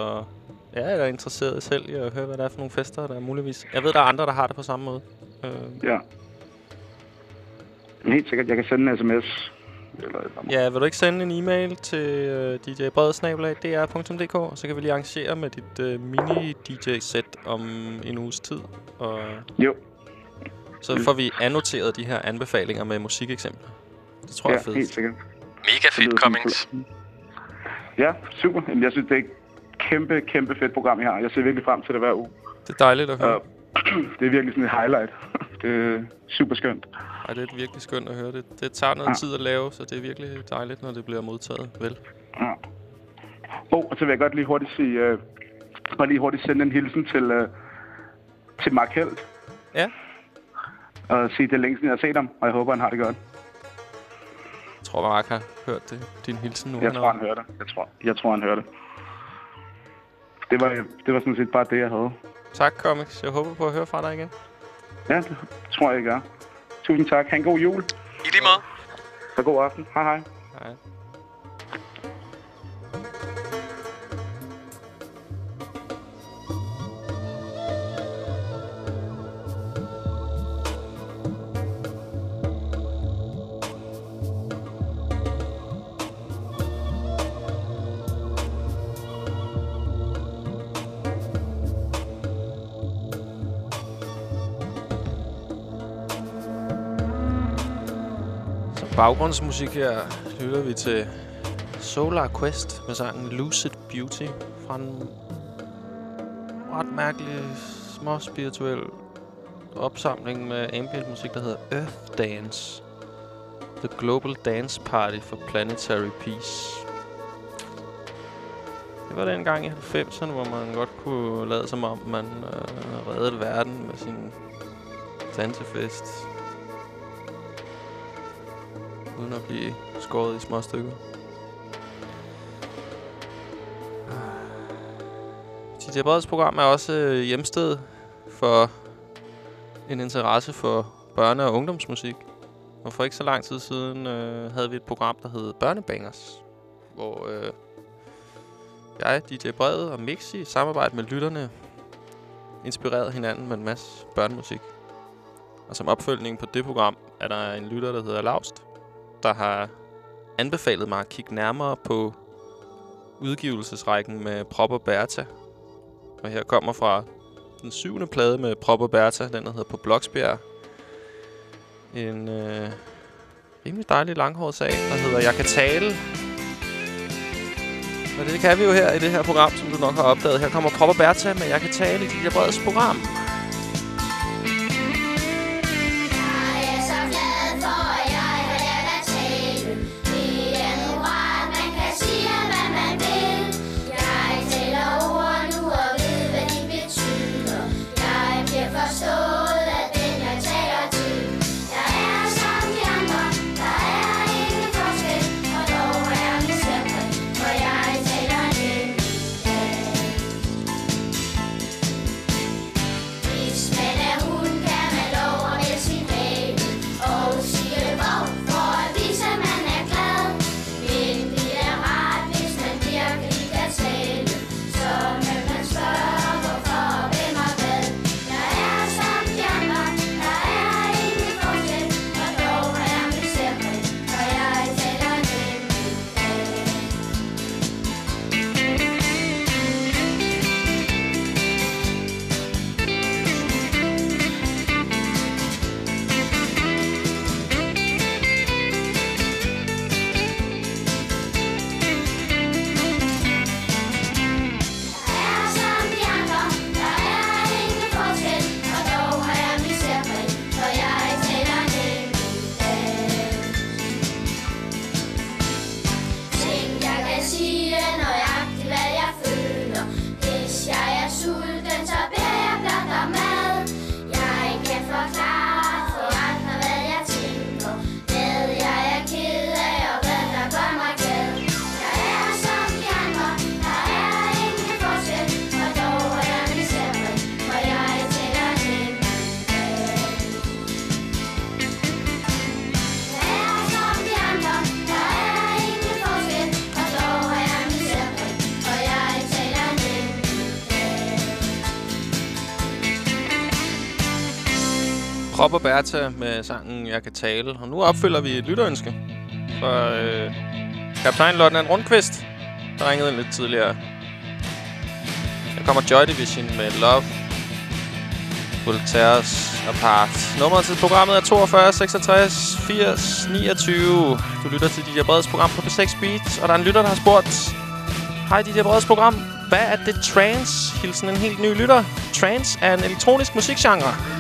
Speaker 2: ja, jeg er interesseret selv i at høre, hvad der er for nogle fester, der er muligvis. Jeg ved, der er andre, der har det på samme måde. Øh,
Speaker 14: Ja. Helt sikkert, jeg kan sende en sms. Eller,
Speaker 2: ja, vil du ikke sende en e-mail til øh, djbredsnabelag.dr.dk, og så kan vi lige arrangere med dit øh, mini-DJ-sæt om en uges tid. Og
Speaker 14: Jo.
Speaker 2: så får vi annoteret de her anbefalinger med musikeksempler. Det tror jeg er
Speaker 14: ja,
Speaker 2: fedt.
Speaker 14: helt sikkert.
Speaker 3: Mega fedt, Cummings.
Speaker 14: Ja, super. Jamen, jeg synes, det er et kæmpe, kæmpe fedt program, I har. Jeg ser virkelig frem til det hver uge.
Speaker 2: Det er dejligt at høre.
Speaker 14: Og *clears throat* det er virkelig sådan et highlight. *laughs* Det er super skønt.
Speaker 2: Ej, det er virkelig skønt at høre det. Det tager noget
Speaker 14: Ja.
Speaker 2: tid at lave, så det er virkelig dejligt, når det bliver modtaget vel.
Speaker 14: Ja. Oh, og så vil jeg godt lige hurtigt sige, øh, bare lige hurtigt sende en hilsen til, øh, til Mark Held.
Speaker 2: Ja.
Speaker 14: Og sige, det er længe siden, jeg har set ham, og jeg håber, han har det godt.
Speaker 2: Tror, Mark har hørt det. Din hilsen nu.
Speaker 14: Jeg tror, han hører det. Jeg tror, jeg tror han hører det. Det var, det var sådan set bare det, jeg havde.
Speaker 2: Tak, Comics. Jeg håber på at høre fra dig igen.
Speaker 14: Ja, det tror jeg, jeg gør. Tusind tak. Ha' en god jul.
Speaker 3: I lige måde.
Speaker 14: Så god aften. Hej hej.
Speaker 2: Hej. Baggrundsmusik her lytter vi til Solar Quest med sangen Lucid Beauty fra en ret mærkelig, små spirituel opsamling med ambient musik, der hedder Earth Dance. The Global Dance Party for Planetary Peace. Det var den gang i 90'erne, hvor man godt kunne lade som om, man øh, reddede verden med sin dansefest. Uden at blive skåret i små stykker. DJ Breds program er også øh, hjemsted for en interesse for børne- og ungdomsmusik. Og for ikke så lang tid siden øh, havde vi et program, der hed Børnebangers. Hvor øh, jeg, DJ Brede og Mixi i samarbejde med lytterne inspirerede hinanden med en masse børnemusik. Og som opfølgning på det program er der en lytter, der hedder Laust, der har anbefalet mig at kigge nærmere på udgivelsesrækken med Prop og Bertha. Og her kommer fra den syvende plade med Prop og Bertha, den der hedder På Bloksbjerg. En øh, rimelig dejlig langhåret sag, der hedder Jeg kan tale. Og det kan vi jo her i det her program, som du nok har opdaget. Her kommer Prop og Bertha med Jeg kan tale i dit breds program.
Speaker 15: Bob og Bertha med sangen Jeg kan tale. Og nu opfylder vi et lytterønske fra øh, kaptajn Lotland Rundqvist, der ringede ind lidt tidligere. Der kommer Joy Division med Love Will Tear Us Apart. Nummeret til programmet er 42 66 80 29. Du lytter til DJ Breds program på P6 Beats, og der er en lytter, der har spurgt Hej DJ Breds program. Hvad er det trance? Hilsen en helt ny lytter. Trance er en elektronisk musikgenre.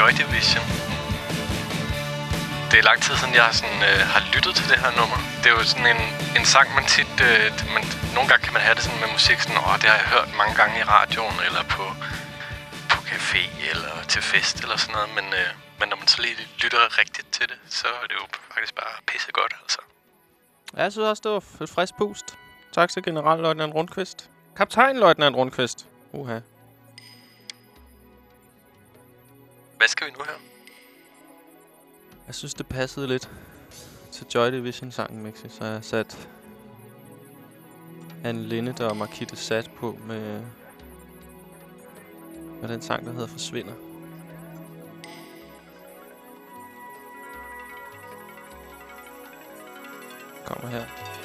Speaker 3: Joy Division. Det er lang tid siden, jeg sådan, øh, har lyttet til det her nummer. Det er jo sådan en, en sang, man tit... Øh, man, nogle gange kan man have det sådan med musik, sådan, åh, det har jeg hørt mange gange i radioen, eller på, på café, eller til fest, eller sådan noget. Men, øh, men når man så lige lytter rigtigt til det, så er det jo faktisk bare pissegodt, altså.
Speaker 15: Ja, jeg synes også, det var et frisk pust. Tak til generalløjtnant Rundqvist. Kaptajnløjtnant Rundqvist. Uha.
Speaker 3: Hvad skal vi nu her?
Speaker 15: Jeg synes, det passede lidt til Joy Division-sangen, Mixi, så jeg satte sat Anne Linnet og Markitte Sat på med, med den sang, der hedder Forsvinder. Kommer her.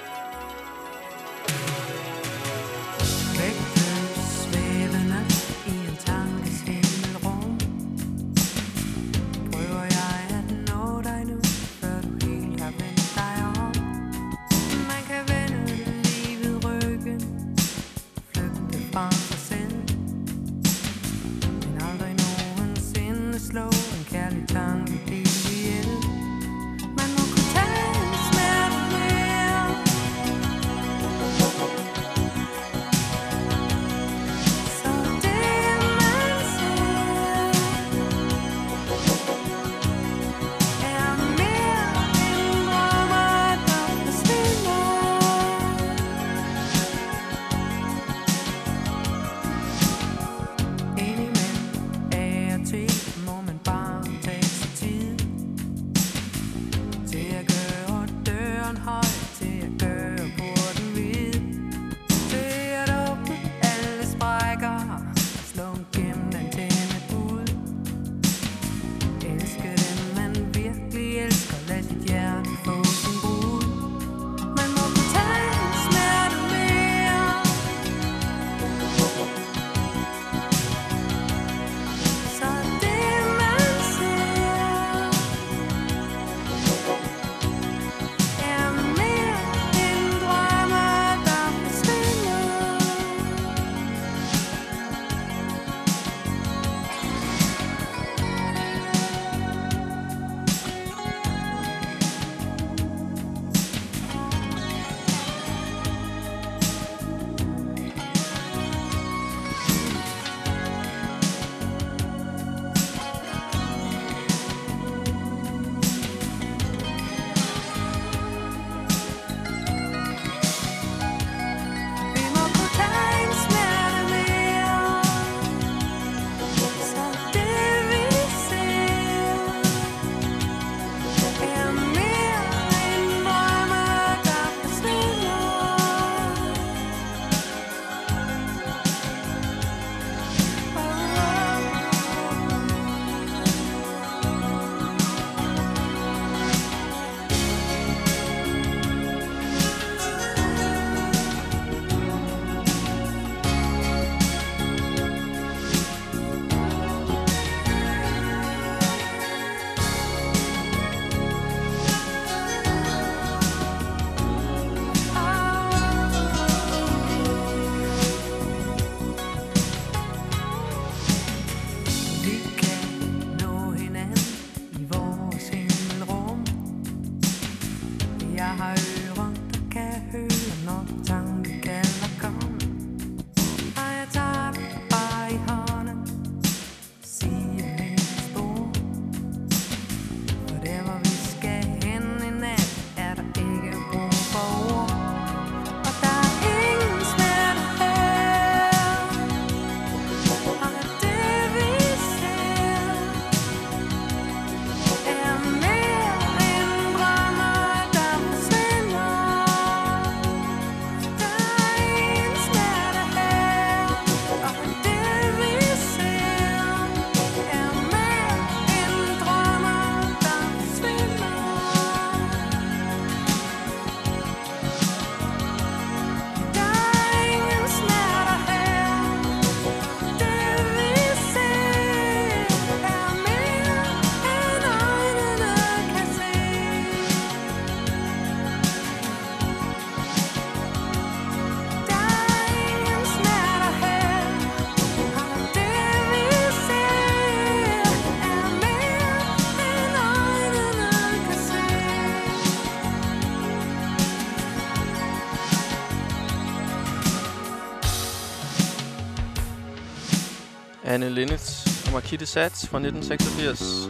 Speaker 2: Anne Linnet og Markitte Sats fra 1986.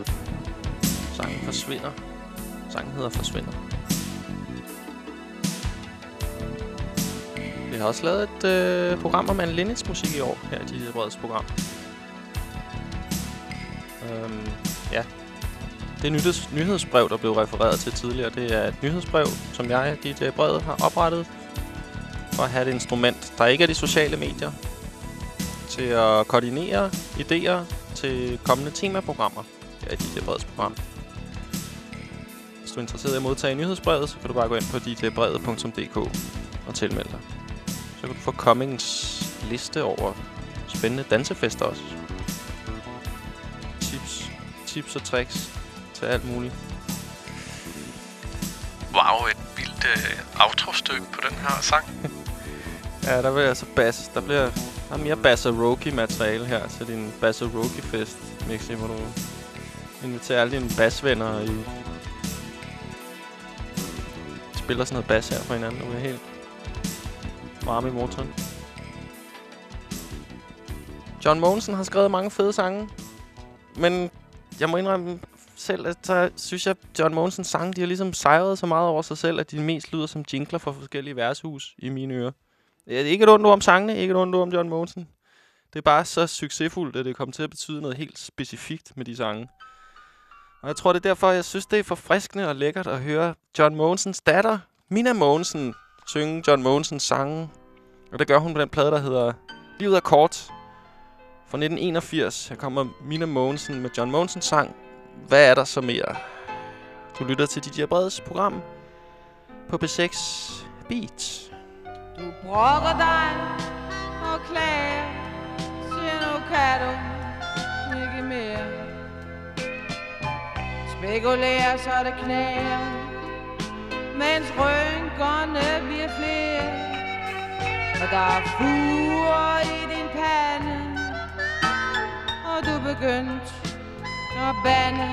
Speaker 2: Sangen forsvinder. Sangen hedder Forsvinder. Vi har også lavet et øh, program om Anne Linnets musik i år, her i DJ Breds program. Øhm, ja. Det nyheds nyhedsbrev, der blev refereret til tidligere, det er et nyhedsbrev, som jeg, DJ øh, Brede, har oprettet for at have et instrument, der ikke er de sociale medier, til at koordinere idéer til kommende temaprogrammer her i DJ Breds program. Hvis du er interesseret i at modtage nyhedsbrevet, så kan du bare gå ind på djbrede.dk og tilmelde dig. Så kan du få Cummings liste over spændende dansefester også. Tips, tips og tricks til alt muligt.
Speaker 3: Wow, et vildt øh, outro-stykke på den her sang. *laughs*
Speaker 2: Ja, der bliver altså bass. Der bliver der er mere Bassaroki materiale her til din Bassaroki fest, Mixi, hvor du inviterer alle dine bassvenner i spiller sådan noget bass her for hinanden. nu er helt varme i motoren. John Mogensen har skrevet mange fede sange, men jeg må indrømme selv, at så synes jeg, at John Mogensens sange, de har ligesom sejret så meget over sig selv, at de mest lyder som jingler fra forskellige værtshus i mine ører. Ja, det er ikke et ondt ord om sangene, ikke et ondt ord om John Mogensen. Det er bare så succesfuldt, at det kommer til at betyde noget helt specifikt med de sange. Og jeg tror, det er derfor, jeg synes, det er forfriskende og lækkert at høre John Mogensens datter, Mina Mogensen, synge John Mogensens sange. Og det gør hun på den plade, der hedder Livet er kort fra 1981. Her kommer Mina Mogensen med John Mogensens sang Hvad er der så mere? Du lytter til DJ Breds program på B6 Beats.
Speaker 16: Du brokker dig og klager, siger nu kan du ikke mere. Spekulerer så det knager mens rynkerne bliver flere. Og der er fuger i din pande, og du begyndt at bande.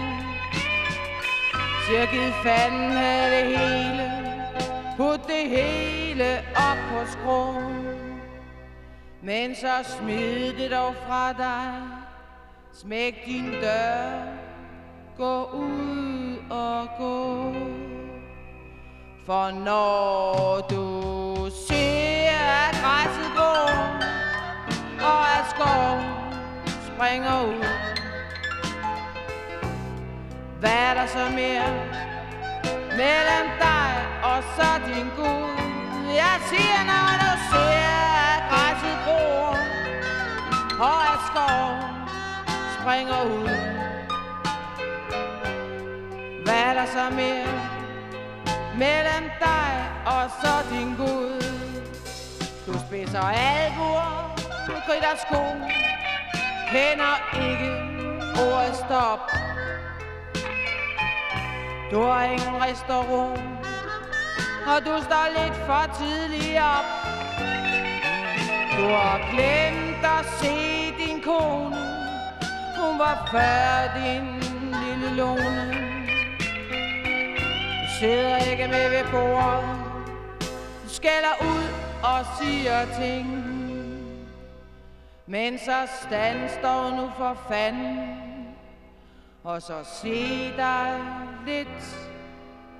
Speaker 16: Siger giv fanden af det hele, Put det hele op på skrå Men så smid det dog fra dig. Smæk din dør. Gå ud og gå. For når du ser at græsset går Og at skoven springer ud Hvad er der så mere mellem dig og så din Gud. Jeg siger, når du ser, at græsset gror, og at skoven springer ud. Hvad er der så mere mellem dig og så din Gud? Du spidser albuer, du kridter sko, kender ikke ordet stop. Du har ingen restaurant, og du står lidt for tidligt op. Du har glemt at se din kone, hun var før din lille lone. Du sidder ikke med ved bordet, du skælder ud og siger ting. Men så stand står nu for fanden, og så se dig lidt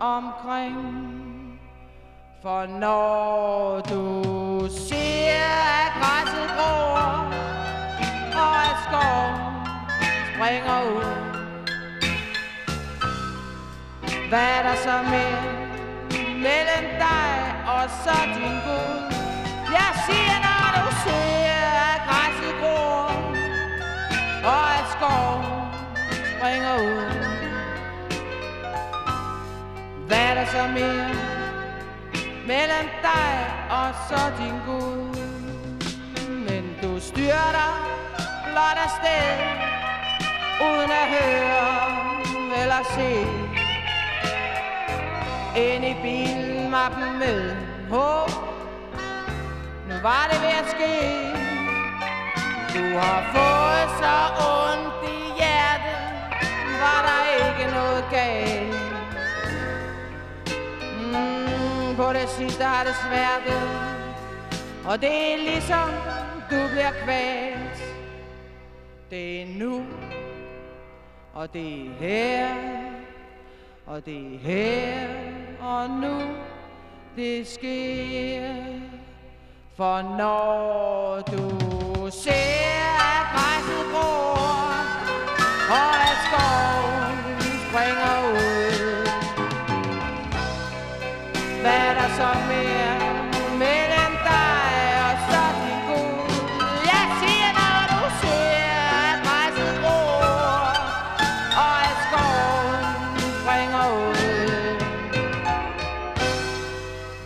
Speaker 16: omkring. For når du ser, at græsset gror, og at skoven springer ud, hvad er der så mere mellem dig og så din Gud? Jeg siger, når du ser, at græsset gror, og at skoven springer ud. Hvad er der så mere mellem dig og så din Gud? Men du styrter blot afsted, uden at høre eller se. Ind i bilmappen med håb, nu var det ved at ske. Du har fået så ondt i hjertet, var der ikke noget galt. Mm, på det sidste har det svært og det er ligesom du bliver kvalt. Det er nu, og det er her, og det er her og nu, det sker. For når du ser, at græsset gror, og at skoven springer ud, hvad er der så mere mellem dig og så din Gud? Jeg siger, når du ser, at rejset gror, og at skoven bringer ud.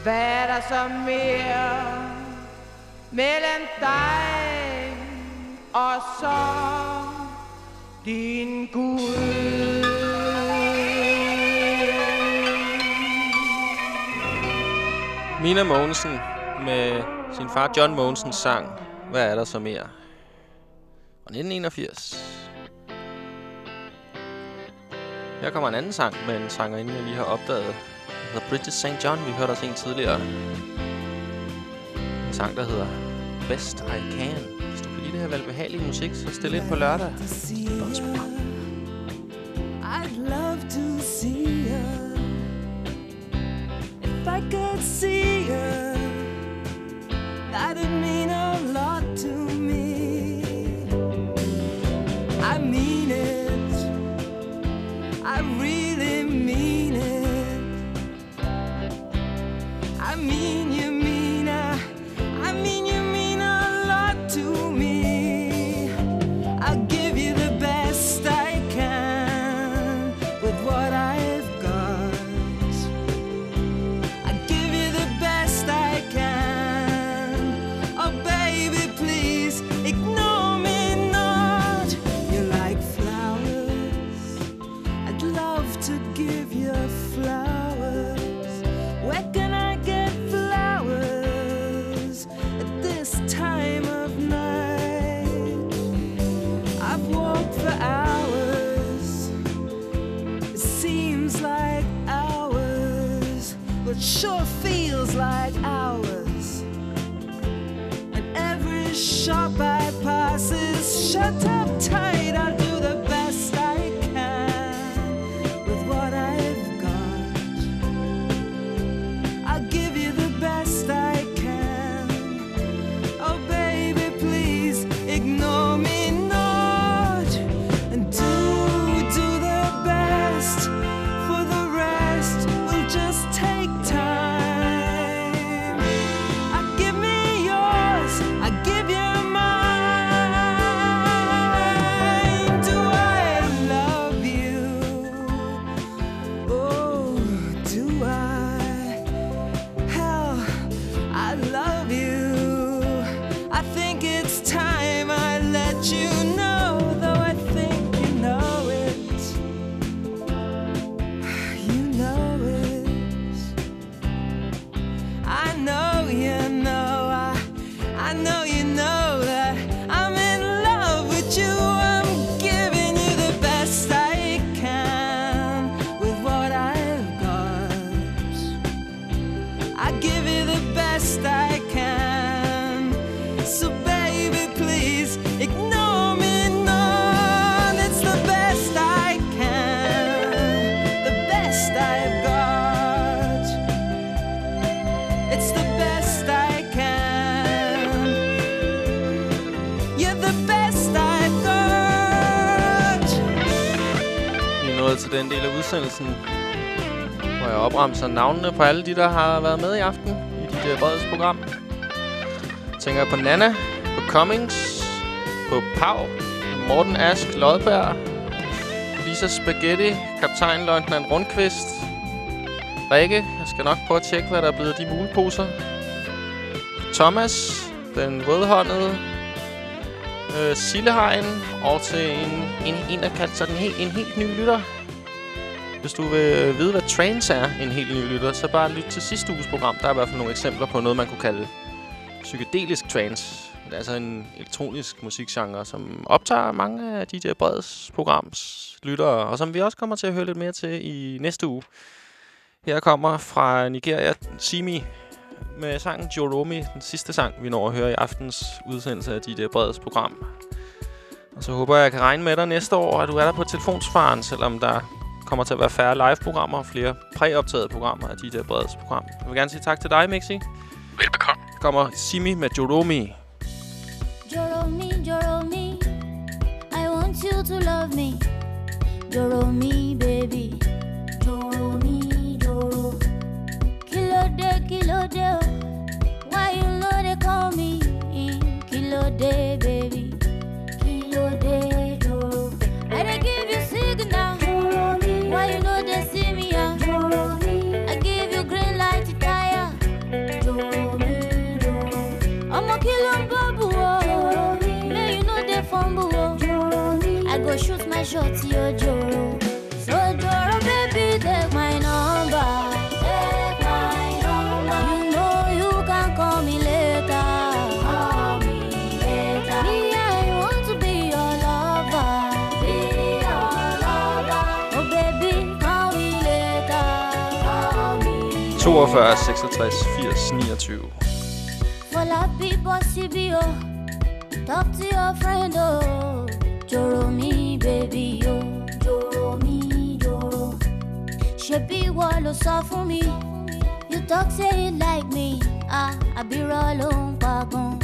Speaker 16: Hvad er der så mere mellem dig og så din Gud?
Speaker 2: Mina Mogensen med sin far John Mogensens sang Hvad er der så mere? Og 1981. Her kommer en anden sang med en sangerinde, jeg lige har opdaget. Den hedder Bridget St. John. Vi hørte også en tidligere. En sang, der hedder Best I Can. Hvis du kan lide det her velbehagelige musik, så stil ind på lørdag.
Speaker 8: I'd love to If I could see her,
Speaker 2: del hvor jeg opremser navnene på alle de, der har været med i aften i dit uh, Breds program. Tænker jeg på Nana, på Cummings, på Pau, Morten Ask Lodberg, Lisa Spaghetti, kaptajn Løjtnant Rundqvist, Rikke, jeg skal nok prøve at tjekke, hvad der er blevet af de muleposer. Thomas, den rødhåndede, øh, Sillehegn, og til en, en, en der kaldte sig den helt, en helt ny lytter. Hvis du vil vide, hvad trance er, en helt ny lytter, så bare lyt til sidste uges program. Der er i hvert fald nogle eksempler på noget, man kunne kalde psykedelisk trance. Det er altså en elektronisk musikgenre, som optager mange af DJ Breds programs lyttere, og som vi også kommer til at høre lidt mere til i næste uge. Her kommer fra Nigeria Simi med sangen Joromi, den sidste sang, vi når at høre i aftens udsendelse af DJ Breds program. Og så håber jeg, jeg kan regne med dig næste år, at du er der på telefonsfaren, selvom der kommer til at være færre live-programmer og flere præoptagede programmer af DJ Breds program. Jeg vil gerne sige tak til dig, Mixi.
Speaker 3: Velbekomme.
Speaker 2: Kommer Simi med Joromi.
Speaker 17: Joro me, joro me. I want you to love me. Joro me, baby. Joro me, joro. Kilo de, kilo de. oh. Why you know they call me? Kilo de, baby. Kilo de, joro. Go shoot my shot. So, Joro, baby, take my number. Take my number. You know you can call me later. Call me later. Me, I want to be your lover. Be your lover. Oh, baby, call me later. Call me
Speaker 2: 42, 66, 80, 29.
Speaker 17: For la people, CBO. Talk to your friend, oh. Joro me, baby, oh. Joro me, joro. Shebi walo sọ fún mi. You talk say you like me. Ah, I be rollin' pagun.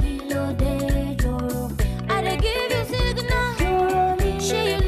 Speaker 17: Kilo de joro. I dey give you signal. Joro me. Shey you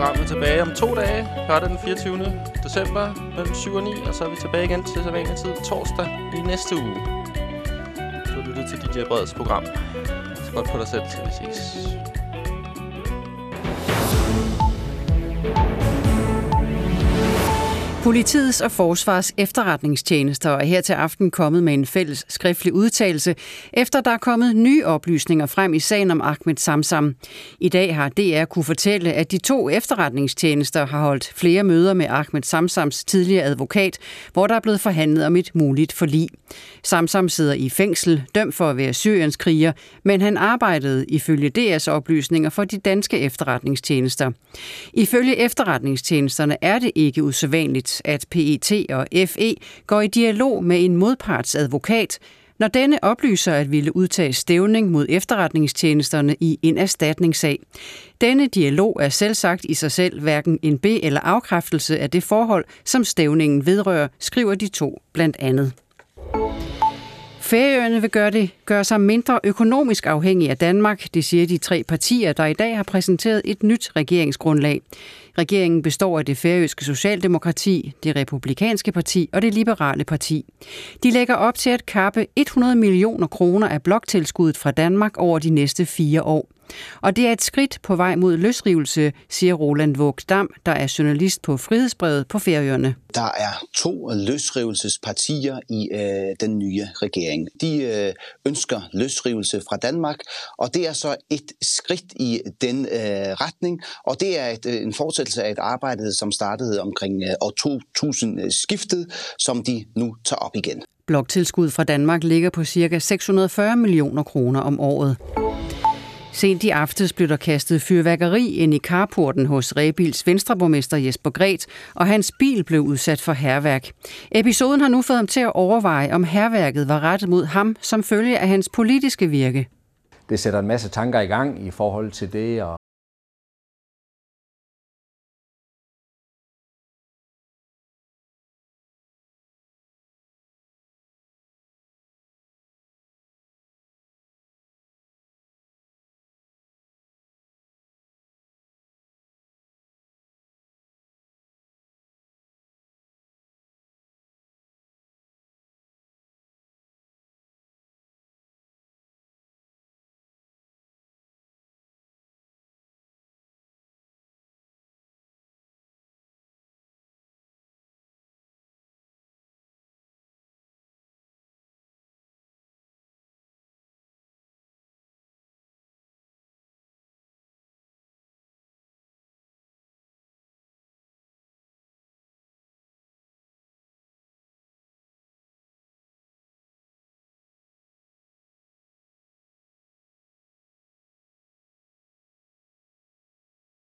Speaker 2: programmet tilbage om to dage, lørdag den 24. december mellem 7 og 9, og så er vi tilbage igen til sædvanlig tid torsdag i næste uge. Du lytter til DJ Breds program. Så godt på dig selv, til vi ses.
Speaker 9: Politiets og Forsvars efterretningstjenester er her til aften kommet med en fælles skriftlig udtalelse, efter der er kommet nye oplysninger frem i sagen om Ahmed Samsam. I dag har DR kunne fortælle, at de to efterretningstjenester har holdt flere møder med Ahmed Samsams tidligere advokat, hvor der er blevet forhandlet om et muligt forlig. Samsam sidder i fængsel, dømt for at være Syriens kriger, men han arbejdede ifølge DR's oplysninger for de danske efterretningstjenester. Ifølge efterretningstjenesterne er det ikke usædvanligt, at PET og FE går i dialog med en modpartsadvokat, når denne oplyser at ville udtage stævning mod efterretningstjenesterne i en erstatningssag. Denne dialog er selvsagt i sig selv hverken en B- eller afkræftelse af det forhold, som stævningen vedrører, skriver de to blandt andet. Færøerne vil gøre, det, gøre sig mindre økonomisk afhængig af Danmark, det siger de tre partier, der i dag har præsenteret et nyt regeringsgrundlag. Regeringen består af det færøske Socialdemokrati, det republikanske parti og det liberale parti. De lægger op til at kappe 100 millioner kroner af bloktilskuddet fra Danmark over de næste fire år. Og det er et skridt på vej mod løsrivelse, siger Roland Vogt Dam, der er journalist på Frihedsbrevet på Færøerne.
Speaker 18: Der er to løsrivelsespartier i øh, den nye regering. De øh, ønsker løsrivelse fra Danmark, og det er så et skridt i den øh, retning, og det er et, øh, en fortsættelse af et arbejde, som startede omkring øh, år 2000 skiftet, som de nu tager op igen.
Speaker 9: Bloktilskud fra Danmark ligger på ca. 640 millioner kroner om året. Sent i aftes blev der kastet fyrværkeri ind i carporten hos Rebils venstreborgmester Jesper Gret, og hans bil blev udsat for herværk. Episoden har nu fået ham til at overveje, om herværket var rettet mod ham som følge af hans politiske virke.
Speaker 19: Det sætter en masse tanker i gang i forhold til det at